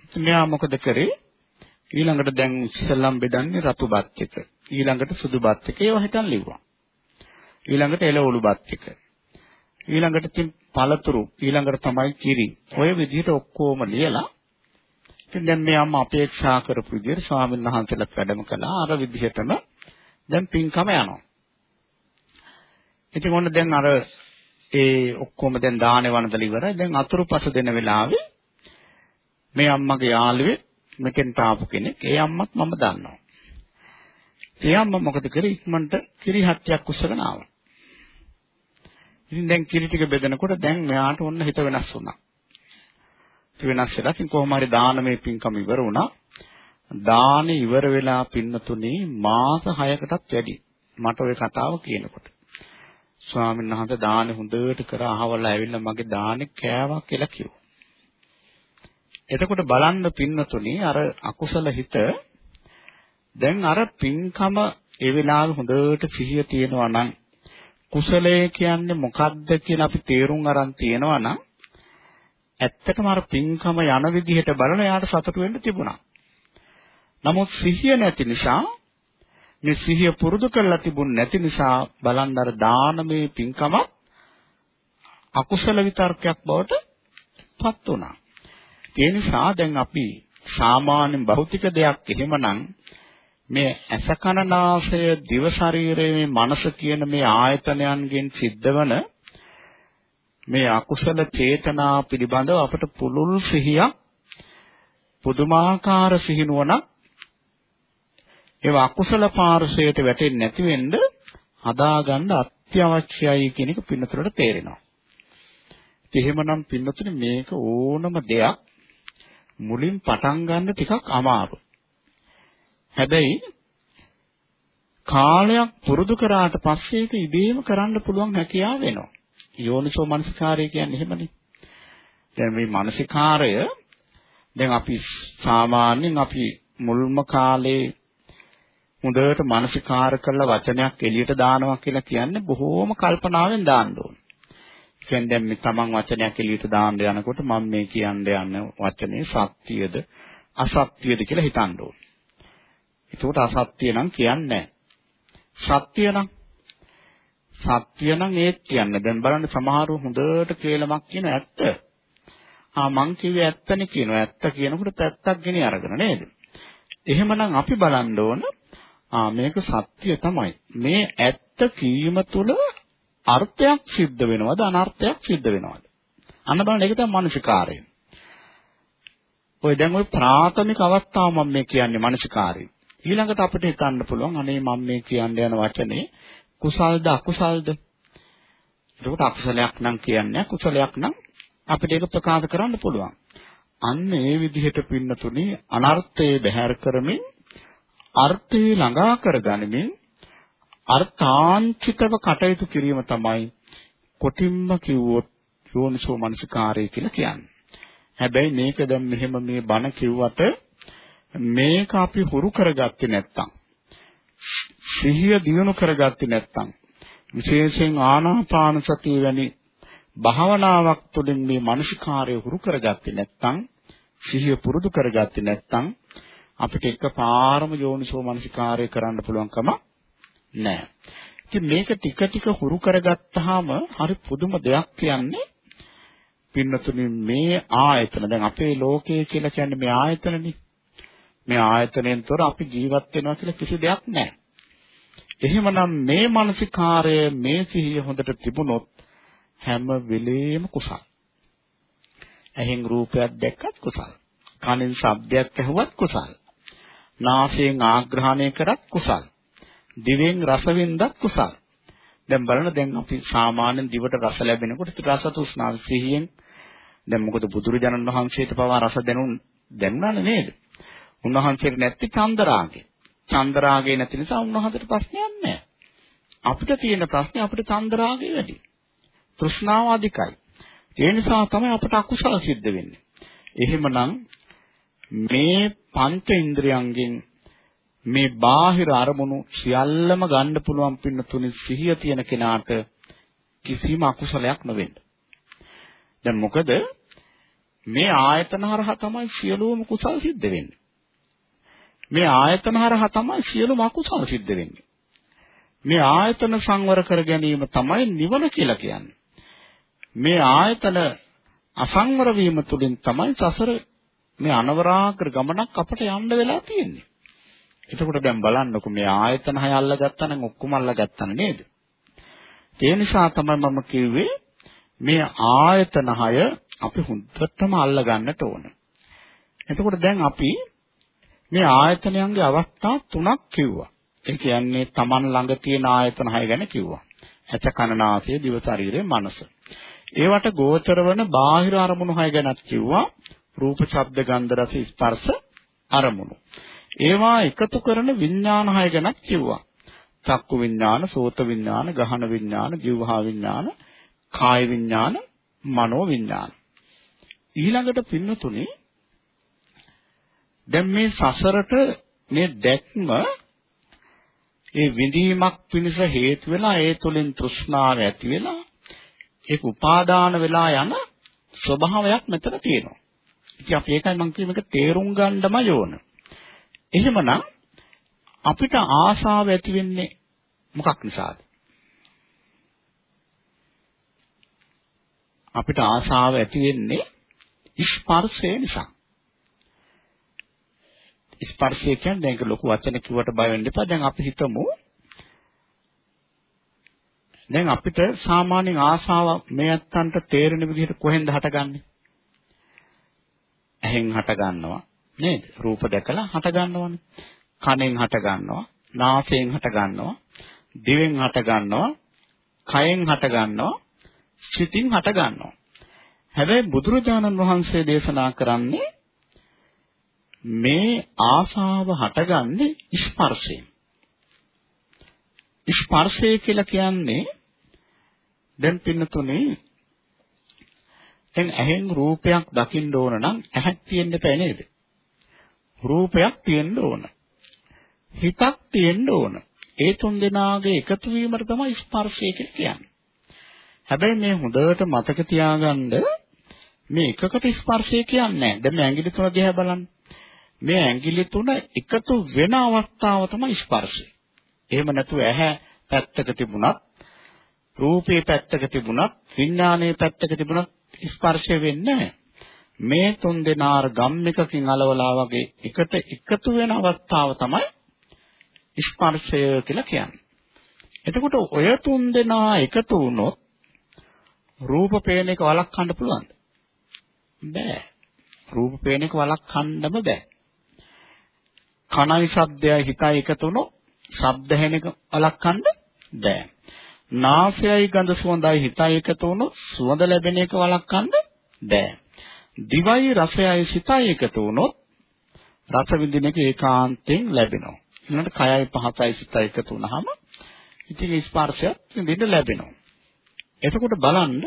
ඉතින් මෙයා මොකද කරේ? ඊළඟට දැන් ඉස්සල්ලාම් බෙදන්නේ රතු බත් එක. ඊළඟට සුදු බත් එක ඒවා හිටන් ලිව්වා. ඊළඟට එළවලු බත් එක. ඊළඟට තින් පළතුරු ඊළඟට තමයි කිරි. ඔය විදිහට ඔක්කොම ලියලා ඉතින් දැන් මේ අම්මා අපේක්ෂා කරපු විදිහට ස්වාමීන් වහන්සේලාත් වැඩම කළා. අර විදිහටම දැන් පින්කම යනවා. ඉතින් ඔන්න දැන් අර ඒ ඔක්කොම දැන් දානේ වන්දල ඉවරයි. දැන් අතුරුපස දෙන වෙලාවේ මේ අම්මගේ යාළුවේ මෙතෙන්ට ආපු කෙනෙක්. ඒ අම්මත් මම දන්නවා. ඒ අම්මා මොකද කරේ ඉක්මනට කිරි හට්ටියක් උස්සගෙන ආවා. ඉතින් දැන් කිරි ටික බෙදනකොට දැන් මෙයාට ඔන්න හිත වෙනස් වුණා. වෙනස් වෙලා ඉතින් කොහොම හරි දානමය පින්කම ඉවර වුණා. දානේ ඉවර වෙලා පින්නතුනේ මාස 6කටත් වැඩි. මට ওই කතාව කියනකොට. ස්වාමීන් වහන්සේ දානේ හොඳට කර අහවල ඇවිල්ලා මගේ දානේ කෑවා කියලා කිව්වා. එතකොට බලන්න පින්නතුනි අර අකුසල හිත දැන් අර පින්කම ඒ වෙලාවේ හොඳට සිහිය තියෙනවා නම් කුසලය කියන්නේ මොකක්ද කියලා අපි තේරුම් අරන් තියෙනවා නම් ඇත්තටම අර පින්කම යන විදිහට බලන යාට සතුටු වෙන්න තිබුණා. නමුත් සිහිය නැති නිසා මේ සිහිය පුරුදු කරලා තිබුණ නැති නිසා බලන්න අර දානමේ පින්කම අකුසල විතර්කයක් බවට උත්පත් වුණා. ඒ නිසා දැන් අපි සාමාන්‍ය භෞතික දෙයක් එහෙමනම් මේ ඇස කන නාසය දිව ශරීරය මේ මනස කියන මේ ආයතනයන්ගෙන් සිද්ධවන මේ අකුසල චේතනා පිළිබඳව අපට පුළුල් සිහියක් පුදුමාකාර සිහිනුවණක් ඒව අකුසල පාර්ශවයට වැටෙන්නේ නැති වෙන්න හදාගන්න අත්‍යවශ්‍යයි කියන එක පින්නතුලට තේරෙනවා. එහෙමනම් පින්නතුනේ මේක ඕනම දෙයක් මුලින් පටන් ගන්න ටිකක් අමාරුයි. හැබැයි කාලයක් පුරුදු කරාට පස්සේ ඒක ඉබේම කරන්න පුළුවන් හැකියාව වෙනවා. යෝනිසෝ මනසිකාරය කියන්නේ එහෙමනේ. දැන් මේ මනසිකාරය දැන් අපි සාමාන්‍යයෙන් අපි මුල්ම කාලේ හොඳට මානසිකාර කරලා වචනයක් එළියට දානවා කියලා කියන්නේ බොහෝම කල්පනාවෙන් දාන්න ඕන. කියන්නේ දැන් මේ තමන් වචනයක් එළියට දාන්න යනකොට මම මේ කියන්න යන වචනේ සත්‍යද අසත්‍යද කියලා හිතන්න ඕන. ඒකට අසත්‍ය නම් කියන්නේ සත්‍ය නම් සත්‍ය නම් ඒත් කියන්නේ. දැන් බලන්න සමහරව හොඳට කේලමක් කියන ඇත්ත. ආ මං කිව්වේ ඇත්තනේ කියනවා. ඇත්ත කියනකොට පැත්තක් ගෙන අරගෙන නේද? එහෙමනම් අපි බලන්න ඕන ආ මේක සත්‍ය තමයි. මේ ඇත්ත කීම තුළ අර්ථයක් සිද්ධ වෙනවද අනර්ථයක් සිද්ධ වෙනවද? අන්න බලන්න ඒක තමයි මානසිකාරය. ඔය දැන් ওই ප්‍රාථමික අවස්ථාව මම මේ කියන්නේ මානසිකාරය. ඊළඟට අපිට හිතන්න පුළුවන් අනේ මම මේ කියන්න යන වචනේ කුසල්ද අකුසල්ද? එතකොට අකුසලයක් නම් කියන්නේ කුසලයක් නම් අපිට ඒක ප්‍රකාශ කරන්න පුළුවන්. අන්න ඒ විදිහට පින්නතුනේ අනර්ථයේ බැහැර කරමින් අර්ථය ළඟා කරගනිමින් අර්ථාන්විතව කටයුතු කිරීම තමයි කොටින්ම කිව්වොත් යෝනිසෝ මනසිකාරය කියලා කියන්නේ. හැබැයි මේක දැන් මෙහෙම මේ බණ කිව්වට මේක අපි හුරු කරගත්තේ නැත්තම් සිහිය දියුණු කරගත්තේ නැත්තම් විශේෂයෙන් ආනාපාන සතිය වැනි භාවනාවක් තුළින් මේ මානසිකාරය හුරු කරගත්තේ නැත්තම් සිහිය පුරුදු කරගත්තේ නැත්තම් අපිට එකපාරම යෝනිසෝ මනසිකාරය කරන්න පුළුවන්කම නැහැ. ඉතින් මේක ටික ටික හුරු කරගත්තාම හරි පුදුම දෙයක් කියන්නේ පින්නතුනි මේ ආයතන දැන් අපේ ලෝකය කියලා කියන්නේ මේ ආයතනනේ. මේ ආයතනයෙන් තොර අපි ජීවත් වෙනවා කියලා කිසි දෙයක් නැහැ. එහෙමනම් මේ මානසිකාරය මේ සිහිය හොඳට තිබුණොත් හැම වෙලේම කුසල්. ඇහෙන් රූපයක් දැක්කත් කුසල්. කනෙන් ශබ්දයක් ඇහුවත් කුසල්. නාසයෙන් ආග්‍රහණය කරත් කුසල්. දිවෙන් රස වින්දත් කුසල්. දැන් බලන්න දැන් අපි සාමාන්‍යයෙන් දිවට රස ලැබෙනකොට රස තෘෂ්ණාව සිහියෙන් දැන් මොකද බුදුරජාණන් වහන්සේට පවා රස දැනුන් දැනුණානේ නේද? උන්වහන්සේට නැති චන්දරාගේ. චන්දරාගේ නැති නිසා උන්වහන්සේට ප්‍රශ්නයක් නැහැ. අපිට තියෙන ප්‍රශ්නේ අපිට චන්දරාගේ වැඩි. තෘෂ්ණාව අධිකයි. ඒ නිසා තමයි අපට අකුසල සිද්ධ වෙන්නේ. එහෙමනම් මේ පංච ඉන්ද්‍රයන්ගෙන් මේ බාහිර අරමුණු සියල්ලම ගන්න පුළුවන් පින්න තුනේ සිහිය තියෙන කෙනාට කිසිම අකුසලයක් නොවෙන්න. දැන් මොකද මේ ආයතන හරහා තමයි සියලුම කුසල් සිද්ධ වෙන්නේ. මේ ආයතන හරහා තමයි සියලුම අකුසල් සිද්ධ වෙන්නේ. මේ ආයතන සංවර කර ගැනීම තමයි නිවන කියලා කියන්නේ. මේ ආයතන අසංවර වීම තුළින් තමයි සසර මේ අනවරාග්‍ර ගමනක් අපට යන්න වෙලා තියෙන්නේ. එතකොට දැන් බලන්නකො මේ ආයතන හය අල්ලගත්තා නම් ඔක්කොම අල්ලගත්තා නේද? ඒ නිසා තමයි මම කිව්වේ මේ ආයතන හය අපි හොඳටම අල්ල ගන්නට ඕන. එතකොට දැන් අපි මේ ආයතනයන්ගේ අවස්ථා තුනක් කිව්වා. ඒ කියන්නේ Taman ළඟ තියෙන ආයතන හය ගැන කිව්වා. ඇස කන නාසය දිව ශරීරය මනස. ඒවට ගෝචර වන බාහිර අරමුණු හය ගැනත් කිව්වා. රූප, ශබ්ද, ගන්ධ, රස, ස්පර්ශ අරමුණු. ඒවා එකතු කරන විඥාන හය ගැනත් කිව්වා. චක්කු විඥාන, සෝත විඥාන, ගහන විඥාන, જીවහා විඥාන, කාය විඥාන, මනෝ විඥාන. ඊළඟට පින්නතුනේ දැන් මේ සසරට මේ දැක්ම ඒ විඳීමක් පිණිස හේතු වෙලා ඒ තුලින් තෘෂ්ණාව ඇති වෙලා ඒක උපාදාන වෙලා යන ස්වභාවයක් මෙතන තියෙනවා. ඉතින් අපි ඒකයි මම කියන එක තේරුම් ගන්නමයි ඕන. එහෙමනම් අපිට ආශාව ඇති වෙන්නේ මොකක් නිසාද? අපිට ආශාව ඇති වෙන්නේ ස්පර්ශය නිසා. ස්පර්ශය කියන්නේ දැන් ඒක ලොකු වචන කිව්වට බය වෙන්න එපා. දැන් අපි හිතමු දැන් අපිට සාමාන්‍යයෙන් ආසාව මේ අත්තන්ට තේරෙන විදිහට කොහෙන්ද හටගන්නේ? ඇහෙන් හට ගන්නවා නේද? රූප දැකලා හට ගන්නවනේ. කනෙන් හට ගන්නවා, නාසයෙන් හට ගන්නවා, දිවෙන් හට ගන්නවා, කයෙන් හට ගන්නවා, සිතින් හට ගන්නවා. හැබැයි බුදුරජාණන් වහන්සේ දේශනා කරන්නේ මේ ආසාව හටගන්නේ ස්පර්ශයෙන්. ස්පර්ශය කියලා කියන්නේ දැන් පින්නතුනේ දැන් ඇහෙන් රූපයක් දකින්න ඕන නම් ඇහක් තියෙන්න එපා නේද? රූපයක් තියෙන්න ඕන. හිතක් තියෙන්න ඕන. ඒ තුන් දෙනාගේ එකතු වීමට තමයි ස්පර්ශය කියන්නේ. හැබැයි මේ හොඳට මතක තියාගන්න මේ එකකට ස්පර්ශය කියන්නේ නැහැ. දැන් මේ ඇඟිලි තුන දිහා බලන්න. මේ ඇඟිලි තුන එකතු වෙන අවස්ථාව තමයි ස්පර්ශය. එහෙම නැතුව ඇහැ පැත්තක තිබුණත් රූපේ පැත්තක තිබුණත් විඥානයේ පැත්තක තිබුණත් ස්පර්ශය වෙන්නේ මේ තුන් දෙනාර ගම් එකකින් අලවලා වගේ එකට එකතු වෙන අවස්ථාව තමයි ස්පර්ශය කියලා කියන්නේ. එතකොට ඔය තුන් දෙනා එකතු වුණොත් රූප පේන එක වළක්වන්න පුළුවන්ද? බෑ. රූප පේන එක වළක්වන්නම බෑ. කනයි ශබ්දයයි හිතයි එකතු වුණොත් ශබ්ද හෙන එක වළක්වන්න බෑ. නාසයයි ගඳ සුවඳයි හිතයි එකතු වුණොත් සුවඳ ලැබෙන එක වළක්වන්න බෑ. දිවයි රසයයි සිතයි එකතු වුණොත් රස විඳින එක ඒකාන්තයෙන් ලැබෙනවා. ඊළඟට කයයි පහසයි සිතයි එකතු වුනහම ඉතින් ස්පර්ශය විඳින්න ලැබෙනවා. එතකොට බලන්න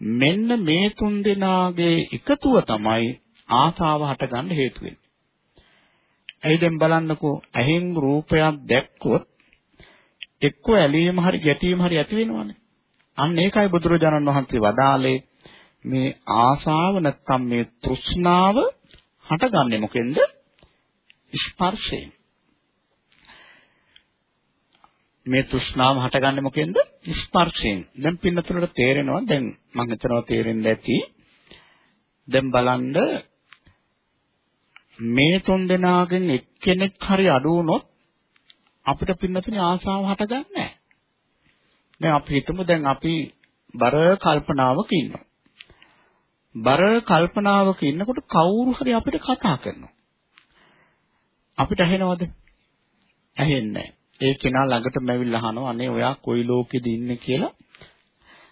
මෙන්න මේ තුන් දෙනාගේ එකතුව තමයි ආසාව හටගන්න හේතු වෙන්නේ. ඇයි දැන් බලන්නකෝ ඇහෙන් රූපයක් දැක්කොත් එක්ක ඇලීම හරි ගැටීම හරි ඇති වෙනවනේ. අන්න ඒකයි බුදුරජාණන් වහන්සේ වදාළේ මේ ආසාව නැත්තම් මේ තෘෂ්ණාව හටගන්නේ මොකෙන්ද? ස්පර්ශයෙන්. මේ තෘෂ්ණාව හටගන්නේ මොකෙන්ද? ස්පර්ශයෙන්. දැන් පින්නතුලට තේරෙනවා දැන් මම හිතනවා තේරෙන්න ඇති. දැන් බලන්න මේ තුන් දෙනාගෙන් එක්කෙනෙක් හරි අඩු වුණොත් අපිට පින්නතුනේ ආසාව හටගන්නේ නැහැ. දැන් අපි හිතමු දැන් අපි බර කල්පනාවක ඉන්නවා. බර කල්පනාවක ඉන්නකොට කවුරු හරි අපිට කතා කරනවා. අපිට ඇහෙනවද? ඇහෙන්නේ ඒ කෙනා ළඟටම ඇවිල්ලා අහනවා අනේ ඔයා කොයි ලෝකෙද ඉන්නේ කියලා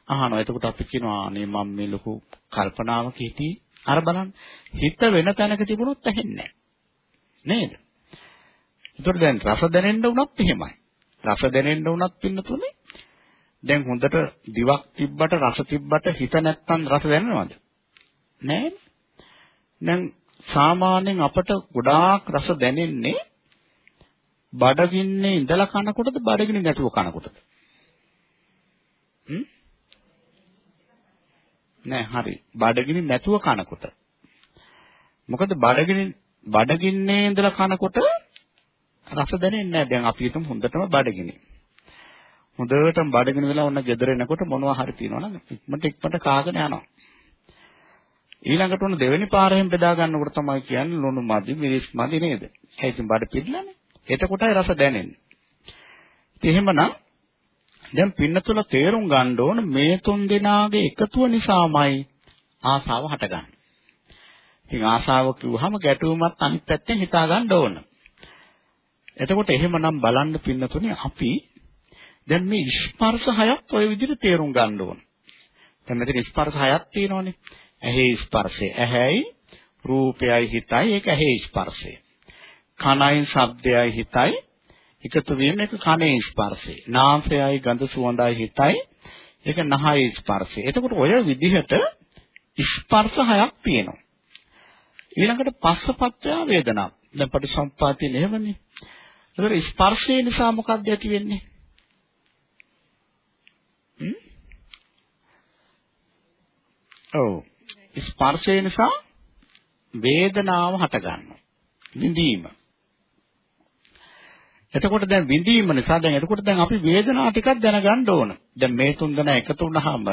අහනවා. එතකොට අපි කියනවා අනේ මම මේ ලොකු කල්පනාවක හිටියේ. අර බලන්න හිත වෙන තැනක තිබුණොත් ඇහෙන්නේ නේද? ඒතකොට දැන් රස දැනෙන්න උනත් එහෙමයි. රස දැනෙන්න උනත් පින්නතුනේ දැන් හොඳට දිවක් තිබ්බට රස තිබ්බට හිත නැත්තම් රස දැනෙනවද? නෑ. දැන් සාමාන්‍යයෙන් අපට ගොඩාක් රස දැනෙන්නේ බඩගින්නේ ඉඳලා කනකොටද බඩගින්නේ නැතුව කනකොටද? හ්ම්? නෑ හරි. බඩගිනි නැතුව කනකොට. මොකද බඩගිනි බඩගින්නේ ඉඳලා කනකොට රස දැනෙන්නේ නැහැ. දැන් අපි හිතමු හොඳටම බඩගිනි. හොඳටම බඩගිනි වෙලා ඔන්න ගෙදර එනකොට මොනවා හරි තියනවනම් ඉක්මනට ඉක්මනට කාගෙන යනවා. ඊළඟට ඔන්න දෙවෙනි පාරෙන් බෙදා ගන්නකොට තමයි කියන්නේ ලුණු මදි මිරිස් මදි නේද? ඒ ඉතින් බඩ පිළිලානේ. එතකොටයි රස දැනෙන්නේ. ඉතින් එහෙමනම් දැන් පින්නතුල තේරුම් ගන්න ඕන මේ තුන් දෙනාගේ එකතුව නිසාමයි ආසාව හටගන්නේ. ඉතින් ආසාව කිව්වහම ගැටුමත් අනිත් පැත්තෙන් හිතා ගන්න ඕන. එතකොට එහෙමනම් බලන්න පින්නතුනේ අපි දැන් මේ ස්පර්ශ හයත් ওই විදිහට තේරුම් ගන්න ඕන. දැන් මෙතන ස්පර්ශ හයක් තියෙනවනේ. ඇහි ස්පර්ශය. ඇහැයි රූපයයි හිතයි ඒක ඇහි ස්පර්ශය. කනයි ශබ්දයයි හිතයි එකතු වීම එක කනේ ස්පර්ශය. නාසයයි ගඳ සුවඳයි හිතයි ඒක නහයේ ස්පර්ශය. එතකොට ඔය විදිහට ස්පර්ශ හයක් තියෙනවා. ඊළඟට පස්සපත්‍ය වේදනා. දැන් පටිසම්පාතිය නෙවෙන්නේ. ඒතර ස්පර්ශය නිසා මොකක්ද ඇති වෙන්නේ? ඔව්. ස්පර්ශය නිසා වේදනාව හට ගන්නවා. විඳීම. එතකොට දැන් විඳීම නිසා දැන් එතකොට දැන් අපි වේදනාව ටිකක් දැනගන්න ඕන. දැන් මේ තුන් දෙනා එකතු වුනහම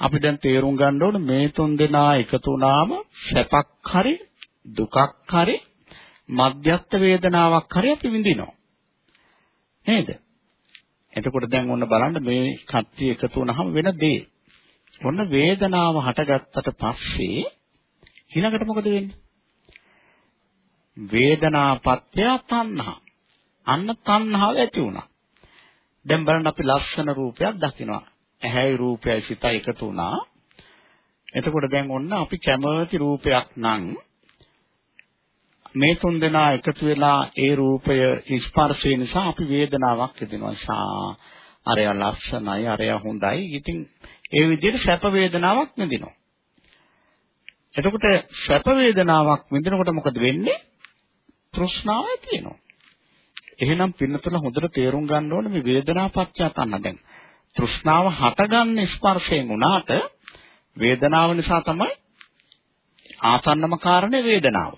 අපි දැන් තේරුම් ගන්න ඕන මේ තුන් දෙනා එකතු වුණාම සැපක් හරි දුකක් හරි මධ්‍යස්ථ වේදනාවක් හරි අපි විඳිනවා. නේද? එතකොට දැන් ඔන්න බලන්න මේ කට්ටිය එකතු වුණාම වෙන දේ. ඔන්න වේදනාව හටගත්තට පස්සේ ඊළඟට මොකද වෙන්නේ? වේදනාපත්‍ය තණ්හා. අන්න තණ්හාව ඇති වුණා. දැන් බලන්න අපි ලස්සන රූපයක් දකිනවා. ඇහැයි රූපයයි සිතයි එකතු වුණා. එතකොට දැන් ඔන්න අපි කැමති රූපයක් නම් මේ තුන් දෙනා එකතු වෙලා ඒ රූපය ස්පර්ශය නිසා අපි වේදනාවක් විඳිනවා. සා අරය ලස්සනයි, අරය හොඳයි. ඉතින් ඒ විදිහට සැප වේදනාවක් විඳිනවා. එතකොට සැප වේදනාවක් විඳිනකොට මොකද වෙන්නේ? තෘෂ්ණාව ඇති වෙනවා. එහෙනම් පින්නතුල හොඳට තේරුම් ගන්න ඕනේ මේ වේදනාපත්‍ය තන්න දැන්. තෘෂ්ණාව හටගන්න ස්පර්ශයෙන් උනාට වේදනාව නිසා තමයි ආසන්නම කාරණේ වේදනාව.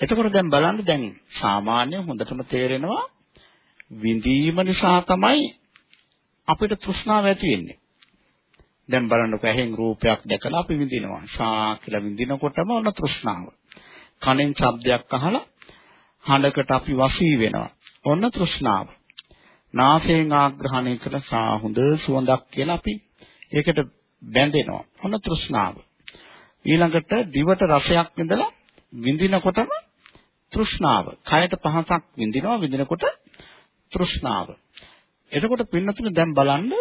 එතකොට දැන් බලන්න දැන් සාමාන්‍ය හොඳටම තේරෙනවා විඳීම නිසා තමයි අපිට තෘෂ්ණාව ඇති වෙන්නේ. දැන් බලන්නකෝ ඇහෙන් රූපයක් දැකලා අපි විඳිනවා. ශා කියලා විඳිනකොටම ඔන්න තෘෂ්ණාව. කනෙන් ශබ්දයක් අහලා හඬකට අපි වසී වෙනවා. ඔන්න තෘෂ්ණාව. නාසයෙන් ආග්‍රහණය කළ සා හොඳ සුවඳක් කියලා අපි ඒකට බැඳෙනවා. ඔන්න තෘෂ්ණාව. ඊළඟට දිවට රසයක් විඳලා විඳිනකොටම තෘෂ්ණාව. කයට පහසක් විඳිනවා විඳිනකොට තෘෂ්ණාව. එතකොට පින්නතුනේ දැන් බලන්න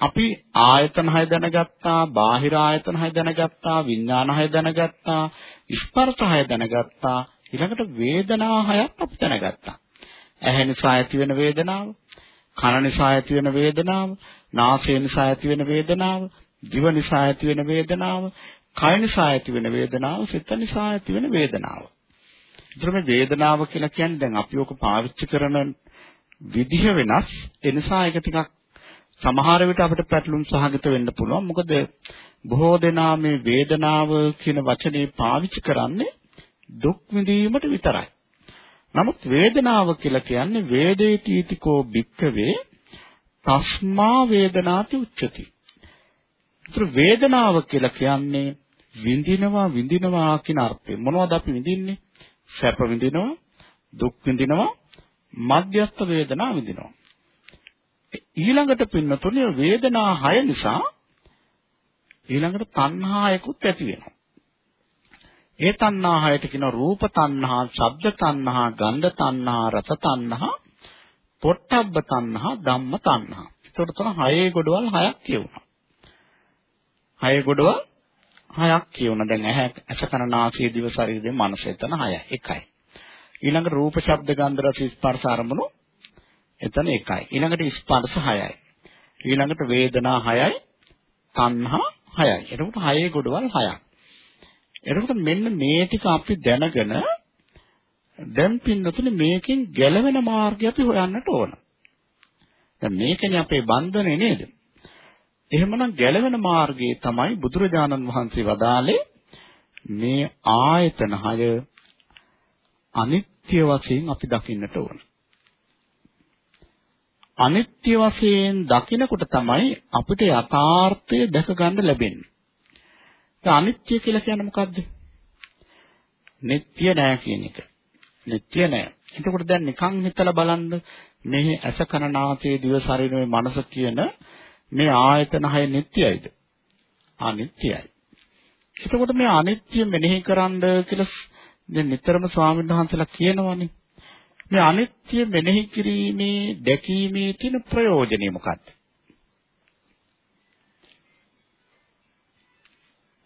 අපි ආයතන හය දැනගත්තා, බාහිර ආයතන හය දැනගත්තා, විඥාන හය දැනගත්තා, ස්පර්ශ හය දැනගත්තා, ඊළඟට වේදනා හයක් අපි දැනගත්තා. ඇහැ නිසා ඇති වෙන වේදනාව, කන නිසා ඇති වෙන වේදනාව, නාසය නිසා ඇති වෙන වේදනාව, දිව නිසා ඇති වෙන වේදනාව, කය නිසා ඇති වෙන වේදනාව, සිත නිසා ඇති වෙන වේදනාව. ඒතර මේ වේදනාව කියලා කියන්නේ දැන් අපි ඔක පාවිච්චි කරන විදිහ වෙනස්. ඒ නිසා ඒක ටිකක් සමහර විට අපිට පැටලුම් සහගත වෙන්න පුළුවන්. මොකද බොහෝ දෙනා මේ වේදනාව කියන වචනේ පාවිච්චි කරන්නේ දුක් විඳීමට විතරයි. නමුත් වේදනාව කියලා කියන්නේ වේදේතීතිකෝ භික්ඛවේ තස්මා වේදනාති උච්චති. ඒතර වේදනාව කියලා කියන්නේ විඳිනවා විඳිනවා කියන අර්ථය. මොනවද අපි විඳින්නේ? සැප විඳිනවා, දුක් විඳිනවා, මධ්‍යස්ථ වේදනා විඳිනවා. ඊළඟට පින්නතුනේ වේදනා හය නිසා ඊළඟට තණ්හායකුත් ඇති වෙනවා. ඒ තණ්හා හයට කියන රූප තණ්හා, ශබ්ද තණ්හා, ගන්ධ තණ්හා, රස තණ්හා, පොට්ටබ්බ තණ්හා, ධම්ම තණ්හා. ඒතකොට තමයි හයේ ගොඩවල් හයක් කියුණා. හයේ ගොඩවල් හයක් කියුණා. දැන් ඇහැ, ඇස කන නාසය දිව ශරීරය මනස එතන හයයි. එකයි. ඊළඟට රූප ශබ්ද ගන්ධ රස ස්පර්ශ අරමුණු එතන එකයි. ඊළඟට ස්පර්ශ හයයි. ඊළඟට වේදනා හයයි. තණ්හා හයයි. එතකොට හයේ ගොඩවල් හයක්. එතකොට මෙන්න මේ ටික අපි දැනගෙන දැන් පින්නතුනේ මේකෙන් ගැලවෙන මාර්ගය අපි හොයන්නට ඕන. දැන් මේකනේ අපේ බන්ධනේ නේද? එහෙමනම් ගැලවෙන මාර්ගයේ තමයි බුදුරජාණන් වහන්සේ වදාලේ මේ ආයතන හය අනිත්‍ය වශයෙන් අපි දකින්නට ඕන. අනිත්‍ය වශයෙන් දකිනකොට තමයි අපිට යථාර්ථය දැක ගන්න ලැබෙන්නේ. ඒ අනිත්‍ය කියලා කියන්නේ මොකද්ද? නিত্য නෑ කියන එක. නিত্য නෑ. එතකොට දැන් නිකන් හිතලා බලන්න මේ ඇස කන නාසය දිව ශරීරයේ මනස කියන මේ ආයතන හය නিত্যයිද? අනිත්‍යයි. එතකොට මේ අනිත්‍ය මෙනෙහි කරන්න කියලා දැන් නිතරම ස්වාමීන් වහන්සේලා කියනවනේ. මේ අනිත්‍ය මෙනෙහි කිරීමේ දැකීමේ තියෙන ප්‍රයෝජනය මොකක්ද?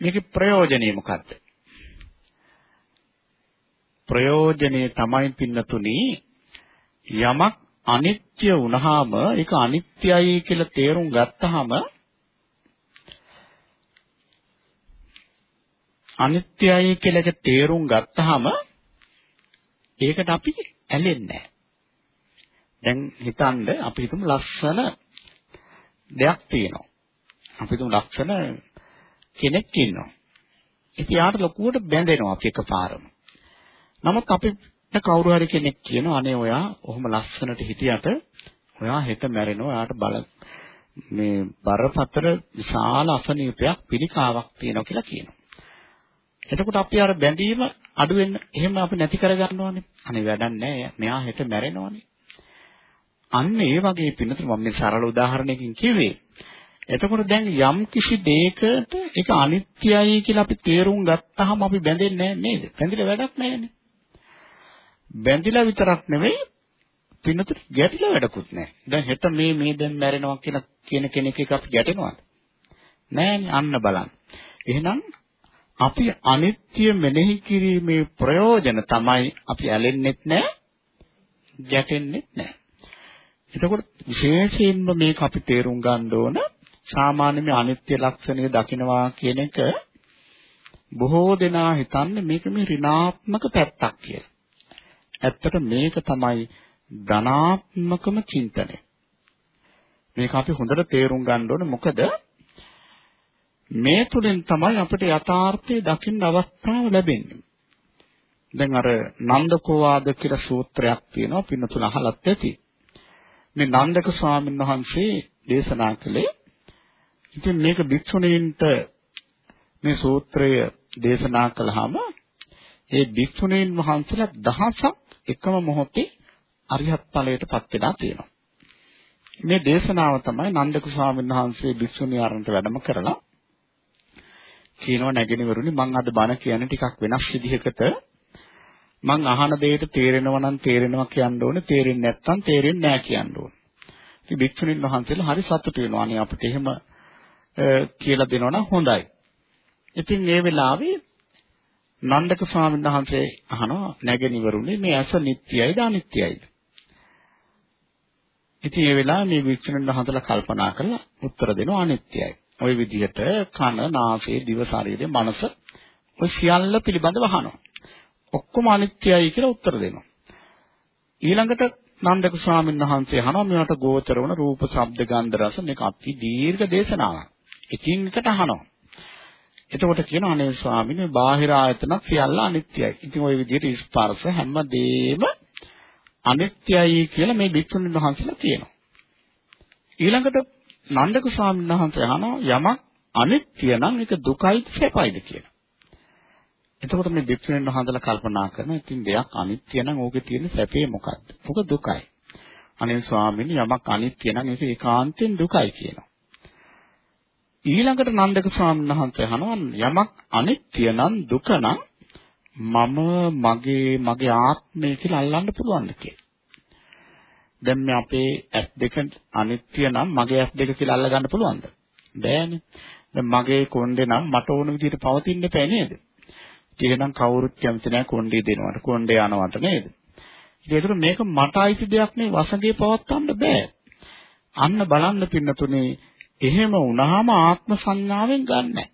මේකේ ප්‍රයෝජනය මොකක්ද? ප්‍රයෝජනේ තමයි පින්නතුනි යමක් අනිත්‍ය වුණාම ඒක අනිත්‍යයි කියලා තේරුම් ගත්තාම අනිත්‍යයි කියලා එක තේරුම් ගත්තාම ඒකට අපි ඇලෙන්නේ දැන් හිතන්න අපි හිතමු ලස්සන දෙයක් තියෙනවා. අපි හිතමු ලස්සන කෙනෙක් ඉන්නවා. ඉතින් යාට ලොකුවට බැඳෙනවා අපි එකපාරම. නමුත් අපිට කවුරු හරි කෙනෙක් කියනවා අනේ ඔයා ඔහොම ලස්සනට හිටියට ඔයා හෙට මැරෙනවා. ඔයාට බල මේ බරපතල විශාල අසනීපයක් පිළිකාවක් තියෙනවා කියලා කියනවා. එතකොට අපි අර බැඳීම අඩු වෙන්න එහෙම අපි නැති කරගන්නවානේ. අනේ වැඩක් නැහැ. මෙයා හෙට මැරෙනවානේ. අන්න ඒ වගේ පින්නතුරු මම මේ සරල උදාහරණයකින් කිව්වේ. එතකොට දැන් යම් කිසි දෙයකට ඒක අනිත්‍යයි කියලා අපි තේරුම් ගත්තාම අපි බැඳෙන්නේ නැහැ නේද? බැඳිලා වැඩක් නැහැනේ. බැඳිලා විතරක් නෙවෙයි පින්නතුරු ගැටිලා වැඩකුත් නැහැ. දැන් හෙට මේ මේ දැන් මැරෙනවා කියලා කියන කෙනෙක් එක අපි ගැටෙනවද? නෑනේ අන්න බලන්න. එහෙනම් අපි අනිත්‍ය මෙනෙහි කිරීමේ ප්‍රයෝජන තමයි අපි ඇලෙන්නෙත් නැහැ, ගැටෙන්නෙත් නැහැ. එතකොට විශේෂයෙන්ම මේක අපි තේරුම් ගන්න ඕන සාමාන්‍ය මේ අනිත්‍ය ලක්ෂණය දකිනවා කියන එක බොහෝ දෙනා හිතන්නේ මේක මේ ඍණාත්මක පැත්තක් කියලා. ඇත්තට මේක තමයි ධනාත්මකම චින්තනය. මේක අපි හොඳට තේරුම් ගන්න ඕනේ මොකද මේ තුලින් තමයි අපිට යථාර්ථය දකින්න අවස්ථාව ලැබෙන්නේ. දැන් අර නන්දකෝවාද කියලා සූත්‍රයක් තියෙනවා පින්නතුන අහලත් ඇති. මේ නන්දක ස්වාමීන් වහන්සේ දේශනා කළේ ඉතින් මේක භික්ෂුණීන්ට මේ සූත්‍රය දේශනා කළාම ඒ භික්ෂුණීන් වහන්සේලා දහසක් එකම මොහොතේ අරිහත් ඵලයටපත් වෙලා තියෙනවා. මේ දේශනාව තමයි නන්දක ස්වාමීන් වහන්සේ භික්ෂුණී ආරණට වැඩම කරලා කියනවා නැගෙනවරුනි මම අද බණ කියන්නේ ටිකක් වෙනස් විදිහකට මං අහන දෙයට තේරෙනවා නම් තේරෙනවා කියන්න ඕනේ තේරෙන්නේ නැත්නම් තේරෙන්නේ නැහැ කියන්න ඕනේ. ඉතින් භික්ෂුණීන් වහන්සේලා හරි සතුටු වෙනවා. අනේ අපිට එහෙම කියලා දෙනවා නම් හොඳයි. ඉතින් මේ වෙලාවේ නන්දක ස්වාමීන් වහන්සේ අහනවා නැගෙනවරුනි මේ ඇස නිට්ටයයිද අනිත්‍යයිද? ඉතින් ඒ වෙලාවේ මේ භික්ෂුණීන් වහන්සේලා කල්පනා කරලා උත්තර දෙනවා අනිත්‍යයි. ওই විදිහට කන, නාසය, දිව, ශරීරය, මනස ඔය සියල්ල පිළිබඳව අහනවා. ඔක්කොම අනිත්‍යයි කියලා උත්තර දෙනවා. ඊළඟට නන්දක ස්වාමීන් වහන්සේ අහනවා මේවට ගෝචර වන රූප, ශබ්ද, ගන්ධ, රස මේක අති දීර්ඝ දේශනාවක්. එකින් එකට අහනවා. එතකොට කියනවා අනේ ස්වාමීනි බාහිර ආයතන සියල්ල අනිත්‍යයි. ඉතින් ওই විදිහට ස්පර්ශ හැමදේම අනිත්‍යයි කියලා මේ භික්ෂුන් වහන්සේලා කියනවා. ඊළඟට නන්දක ස්වාමීන් වහන්සේ අහනවා යමක් අනිත්‍ය නම් ඒක දුකයිද සැපයිද කියලා. එතකොට මේ භික්ෂුන් වහන්සේලා කල්පනා කරන ඉතින් දෙයක් අනිත්‍ය නම් ඕකේ තියෙන සැපේ මොකක්ද? මොක දුකයි. අනේ ස්වාමීනි යමක් අනිත්‍ය නම් ඒක ඒකාන්තයෙන් දුකයි කියනවා. ඊළඟට නන්දක ස්වාමීන් වහන්සේ අහනවා යමක් අනිත්‍ය නම් දුක නම් මම මගේ මගේ ආත්මය කියලා අල්ලන්න පුළුවන්ද කියලා. දැන් මේ අපේ ඇස් දෙක අනිත්‍ය නම් මගේ ඇස් දෙක කියලා අල්ල ගන්න පුළුවන්ද? බෑනේ. දැන් මගේ කොණ්ඩේ නම් මට ඕන විදිහට පවතින්න එපා නේද? එහෙනම් කවුරුත් කැමති නැහැ කොණ්ඩේ දෙනවට. කොණ්ඩේ යනවට නේද? ඒකට මේක මට අයිති දෙයක් නේ වසඟේ පවත්වන්න බෑ. අන්න බලන්න පින්නතුනේ එහෙම වුණාම ආත්ම සංඥාවෙන් ගන්නෑ.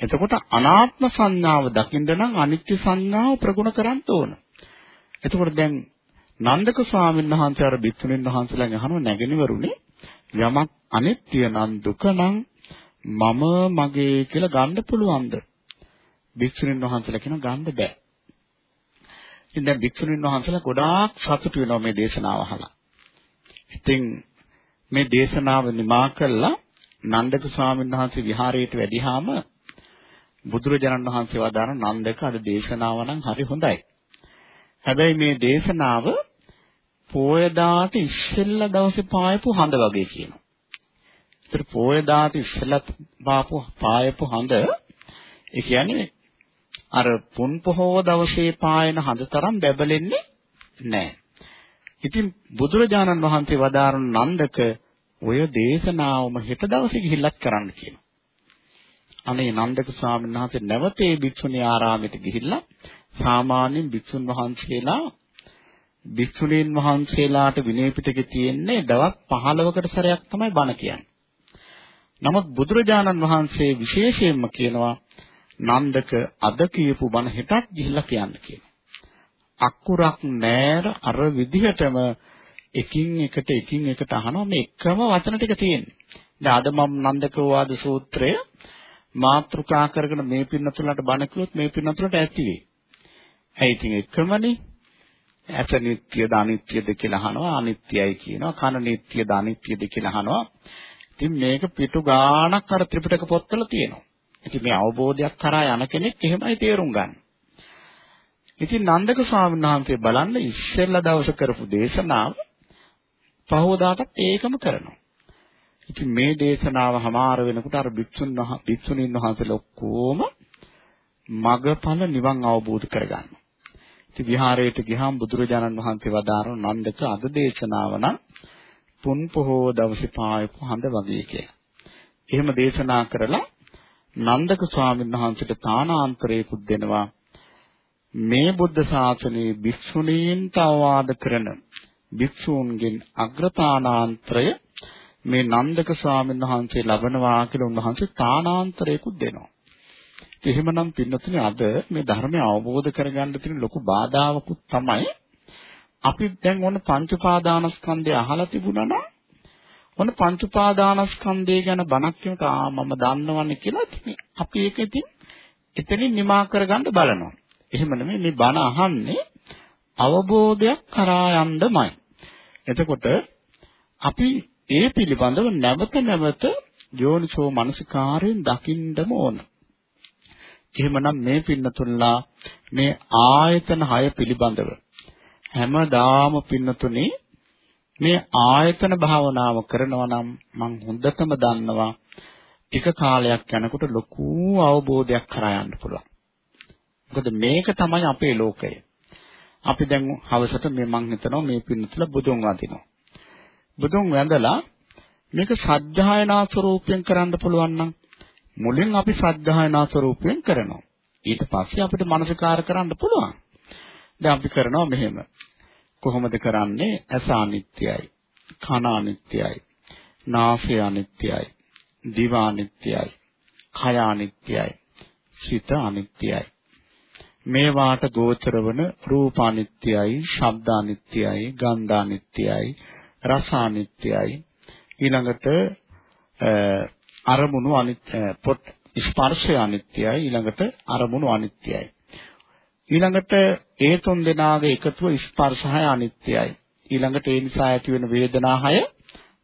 එතකොට අනාත්ම සංඥාව දකින්න නම් අනිත්‍ය සංඥාව ප්‍රගුණ කරන්න ඕන. එතකොට දැන් නන්දක ස්වාමීන් වහන්සේ අර බිත්තුණින් වහන්සේලාගෙන් අහනවා නැගෙනවරුනේ යමක් අනිත්‍ය නම් දුක නම් මම මගේ කියලා ගන්න පුළුවන්ද? භික්ෂුණීන් වහන්සේලා කියන ගන්න බෑ. ඉතින් දැන් භික්ෂුණීන් වහන්සේලා ගොඩාක් සතුටු වෙනවා මේ දේශනාව අහලා. ඉතින් මේ දේශනාව නිමා කළා නන්දක ස්වාමීන් වහන්සේ විහාරයට වැඩිහාම බුදුරජාණන් වහන්සේ වදාारण නන්දක අද දේශනාව නම් හරි හොඳයි. හැබැයි මේ දේශනාව පෝයදාට ඉස්සෙල්ලා දවසේ පායපු හඳ වගේ කියනවා. ඒතර පෝයදාට ඉස්සෙල්ලා පාපු පායපු හඳ ඒ කියන්නේ අර පුන් පොහොව දවසේ පායන හඳ තරම් බැබලෙන්නේ නැහැ. ඉතින් බුදුරජාණන් වහන්සේ වදාරන නන්දක ඔය දේශනාවම හෙට දවසේ ගිහිල්ලත් කරන්න කියනවා. අනේ නන්දක ස්වාමීන් වහන්සේ නැවතේ භික්ෂුණී ආරාමයට ගිහිල්ලා සාමාන්‍යයෙන් භික්ෂුන් වහන්සේලා භික්ෂුණීන් වහන්සේලාට විනය පිටකේ තියෙන්නේ දවස් 15කට සැරයක් තමයි බණ කියන්නේ. නමුත් බුදුරජාණන් වහන්සේ විශේෂයෙන්ම කියනවා නන්දක අද කියපු බණ හෙටත් ගිහිල්ලා කියන්න කියනවා. අකුරක් නෑර අර විදිහටම එකින් එකට එකින් එකට අහනවා මේ එකම වචන ටික තියෙන්නේ. දැන් අද මම නන්දක වාද සූත්‍රය මාත්‍රිකා කරගෙන මේ පින්නතුලට බණ කිව්වොත් මේ පින්නතුලට ඇති වෙයි. ඇයි ඉතින් එකමනේ. ඇස නිට්ටියද අනිත්‍යද කියලා අහනවා අනිත්‍යයි කියනවා කන නිට්ටියද අනිත්‍යද කියලා අහනවා ඉතින් මේක පිටු ගාණක් අර ත්‍රිපිටක පොත්වල තියෙනවා ඉතින් මේ අවබෝධයක් කරා යන කෙනෙක් එහෙමයි තේරුම් ගන්න. ඉතින් නන්දක ස්වාමීන් වහන්සේ බලන්න ඉස්සෙල්ලා දවස කරපු දේශනාව පහවදාටත් ඒකම කරනවා. ඉතින් මේ දේශනාව හමාර වෙනකොට අර භික්ෂුන් භික්ෂුණීන් වහන්සේලා ඔක්කොම මගඵල නිවන් අවබෝධ කරගන්නවා. ඉතින් විහාරයට ගියාම බුදුරජාණන් වහන්සේ වදාරන නන්දක අද දේශනාව නම් පුන් පොහෝ දවසේ පායපු හඳ වගේ කියලා. එහෙම දේශනා කරලා නන්දක ස්වාමීන් වහන්සේට තානාන්තරයකුත් දෙනවා. මේ බුද්ධ ශාසනයේ භික්ෂුණීන්ට අවවාද කරන භික්ෂූන්ගෙන් අග්‍රතානාන්තරය මේ නන්දක ස්වාමීන් වහන්සේ ලබනවා කියලා උන්වහන්සේ තානාන්තරයකුත් දෙනවා. එහෙමනම් පින්නතුනේ අද මේ ධර්මය අවබෝධ කරගන්න තියෙන ලොකු බාධාවකුත් තමයි අපි දැන් ඔන්න පංච පාදානස්කන්ධය අහලා තිබුණා නම් ඔන්න පංච උපාදානස්කන්ධය ගැන බණක් කියනට ආ මම දන්නවන්නේ කියලා ඉතින් අපි ඒක ඉතින් එතනින් නිමා කරගන්න බලනවා. එහෙම නෙමෙයි මේ බණ අහන්නේ අවබෝධයක් කරා යන්නමයි. එතකොට අපි ඒ පිළිබඳව නැවත නැවත යෝනිසෝ මනසිකාරයෙන් දකින්නම ඕන. එහෙමනම් මේ පින්නතුල්ලා මේ ආයතන 6 පිළිබඳව හැමදාම පින්නතුනේ මේ ආයතන භාවනාව කරනවා නම් මම හොඳටම දන්නවා ටික කාලයක් යනකොට ලොකු අවබෝධයක් කරා යන්න පුළුවන්. මොකද මේක තමයි අපේ ලෝකය. අපි දැන් හවසට මේ මං හිතනවා මේ පින්නතුල බුදුන් වදිනවා. බුදුන් වැඳලා මේක සත්‍යයනා ස්වරූපයෙන් කරන්න පුළුවන් නම් මුලින් අපි සත්‍යයනා ස්වරූපයෙන් කරනවා. ඊට පස්සේ අපිට මානසිකාර කරන්න පුළුවන්. දැන් අපි කරනවා මෙහෙම. කොහොමද කරන්නේ? ඇස අනිත්‍යයි. කන අනිත්‍යයි. නාසය අනිත්‍යයි. දිව අනිත්‍යයි. කය අනිත්‍යයි. සිත අනිත්‍යයි. මේවාට ගෝචර වන රූප අනිත්‍යයි, ශබ්ද අනිත්‍යයි, ගන්ධ අනිත්‍යයි, රස අනිත්‍යයි. ඊළඟට අරමුණු අනිත්‍ය පොත් ස්පර්ශය අනිත්‍යයි ඊළඟට අරමුණු අනිත්‍යයි ඊළඟට ඒ තුන් දෙනාගේ එකතුව ස්පර්ශය අනිත්‍යයි. ඊළඟට ඒ නිසා ඇති වෙන වේදනාහය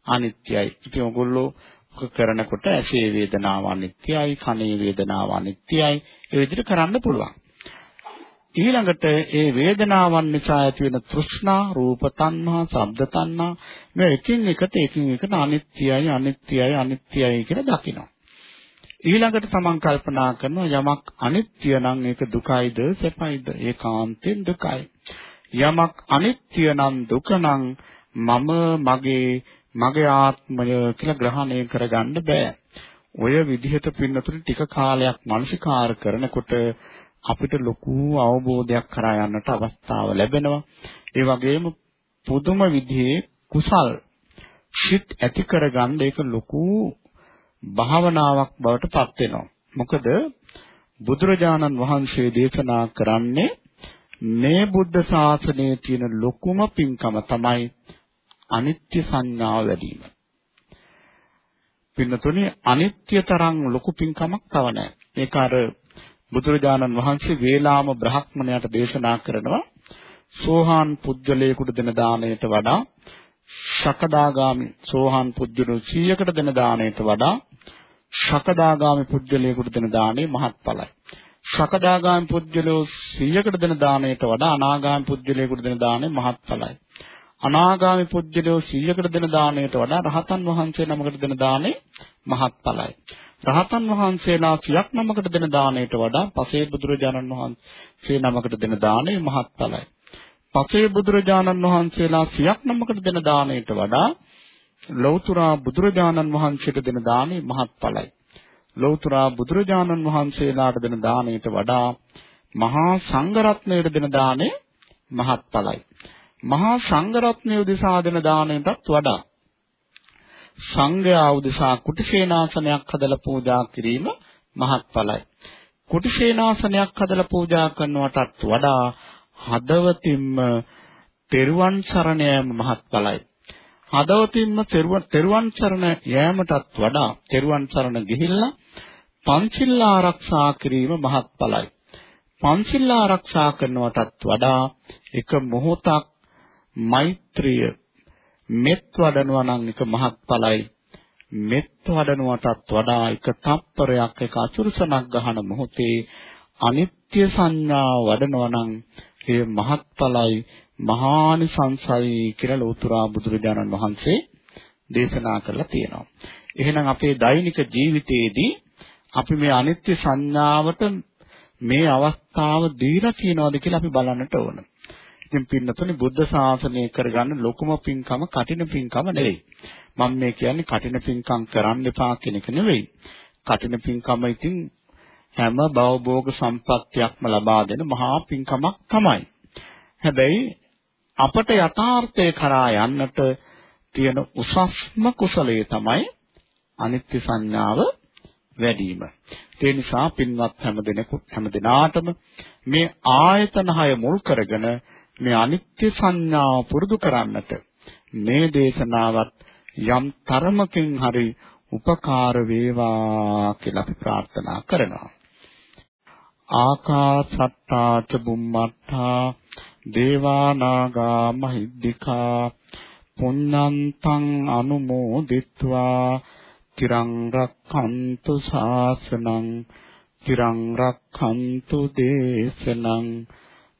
අනිත්‍යයි. ඉතින් ඔයගොල්ලෝ කරනකොට ඇසේ වේදනාව අනිත්‍යයි, කනේ වේදනාව අනිත්‍යයි. ඒ විදිහට කරන්න පුළුවන්. ඊළඟට ඒ වේදනාවන් නිසා ඇති වෙන තෘෂ්ණා, රූප තණ්හා, ශබ්ද තණ්හා මේ එකින් එකට එකින් එකට අනිත්‍යයි, අනිත්‍යයි, අනිත්‍යයි කියලා දකිනවා. ඊළඟට තමන් කල්පනා කරනවා යමක් අනිත්‍ය නම් ඒක දුකයිද සැපයිද? ඒකාන්තයෙන් දුකයි. යමක් අනිත්‍ය නම් දුක නම් මම මගේ මගේ ආත්මය කියලා ග්‍රහණය කරගන්න බෑ. ඔය විදිහට පින්නතුනි ටික කාලයක් මානසිකාර කරනකොට අපිට ලොකු අවබෝධයක් කරා යන්නට අවස්ථාව ලැබෙනවා ඒ වගේම පුදුම විදිහේ කුසල් ශිත් ඇති කරගන්න ඒක ලොකු භාවනාවක් බවට පත් වෙනවා. මොකද බුදුරජාණන් වහන්සේ දේශනා කරන්නේ මේ බුද්ධ ශාසනයේ තියෙන ලොකුම පින්කම තමයි අනිත්‍ය සංඥාව වැඩි වීම. පින්නතුනේ අනිත්‍ය තරම් ලොකු පින්කමක් තව නැහැ. ඒක අර බුදුරජාණන් වහන්සේ වේලාම බ්‍රහ්මණයට දේශනා කරනවා සෝහාන් පුජ්‍යලේකුට දෙන දාණයට වඩා ශකදාගාමි සෝහාන් පුජ්‍යලෝ 100කට දෙන දාණයට වඩා ශකදාගාමි පුජ්‍යලයකට දෙන දාණය මහත්ඵලයි. ශකදාගාමි පුජ්‍යලෝ 100කට දෙන දාණයට වඩා අනාගාමි පුජ්‍යලයකට දෙන දාණය මහත්ඵලයි. අනාගාමි පුජ්‍යලෝ 100කට දෙන දාණයට වඩා රහතන් වහන්සේ නමකට දෙන දාණය මහත්ඵලයි. රහතන් වහන්සේලා 100ක් නමකට දෙන දාණයට වඩා පසේ බුදුරජාණන් වහන්සේ නමකට දෙන දාණය මහත්ඵලයි. පසේ බුදුරජාණන් වහන්සේලා 100ක් නමකට දෙන දාණයට වඩා ලෞතර බුදුරජාණන් වහන්සේට දෙන දානෙ මහත්ඵලයි. ලෞතර බුදුරජාණන් වහන්සේලාට දෙන දාණයට වඩා මහා සංඝරත්නයට දෙන දාණය මහත්ඵලයි. මහා සංඝරත්නය උදෙසා දෙන දාණයටත් වඩා සංඝයා උදෙසා කුටිසේනාසනයක් හදලා පූජා කිරීම මහත්ඵලයි. කුටිසේනාසනයක් හදලා පූජා කරනවටත් වඩා හදවතින්ම තෙරුවන් සරණ යාම මහත්ඵලයි. හදවතින්ම තෙරුවන් සරණ යෑමටත් වඩා තෙරුවන් සරණ ගිහිල්ලා පංචිල් ආරක්ෂා කිරීම මහත්ඵලයි. පන්සිල් ආරක්ෂා කරනවටත් වඩා එක මොහොතක් මෛත්‍රිය මෙත් වඩනවා නම් එක මහත්ඵලයි මෙත් වඩනවටත් වඩා එක තප්පරයක් එක අසුරුසනක් ගහන මොහොතේ අනිත්‍ය සංඥා වඩනවා නම් ඒ මහත්ඵලයි මහානිසංසයි කියලා ලෝතුරා බුදුරජාණන් වහන්සේ දේශනා කරලා තියෙනවා. එහෙනම් අපේ දෛනික ජීවිතයේදී අපි මේ අනිත්‍ය සංඥාවට මේ අවස්ථාව දීලා තියනවාද කියලා අපි බලන්නට ඕන. ඉතින් පින්නතුනි බුද්ධ ශාසනය කරගන්න ලොකුම පින්කම කටින පින්කම නෙවෙයි. මම මේ කියන්නේ කටින පින්කම් කරන්න එපා කියන එක නෙවෙයි. කටින පින්කම ඉතින් හැම භවභෝග සම්පත්තියක්ම ලබා දෙන මහා පින්කමක් තමයි. හැබැයි අපට යථාර්ථය කරා යන්නට තියෙන උසස්ම කුසලයේ තමයි අනිත්‍ය සංඥාව වැඩිම. ඒ නිසා පින්වත් හැම දෙනෙකු හැම දිනාටම මේ ආයතන හය මුල් කරගෙන මේ අනිත්‍ය සංඥාව පුරුදු කරන්නට මේ දේශනාවත් යම් තරමකින් හරි උපකාර වේවා කියලා අපි ප්‍රාර්ථනා කරනවා. ආකාසට්ටා ච බුම්මට්ටා දේවා නාග මහිද්దికා පුඤ්ඤන්තං අනුමෝදිත්වා තිරං රක්ඛන්තු ශාසනං තිරං රක්ඛන්තු දේශනං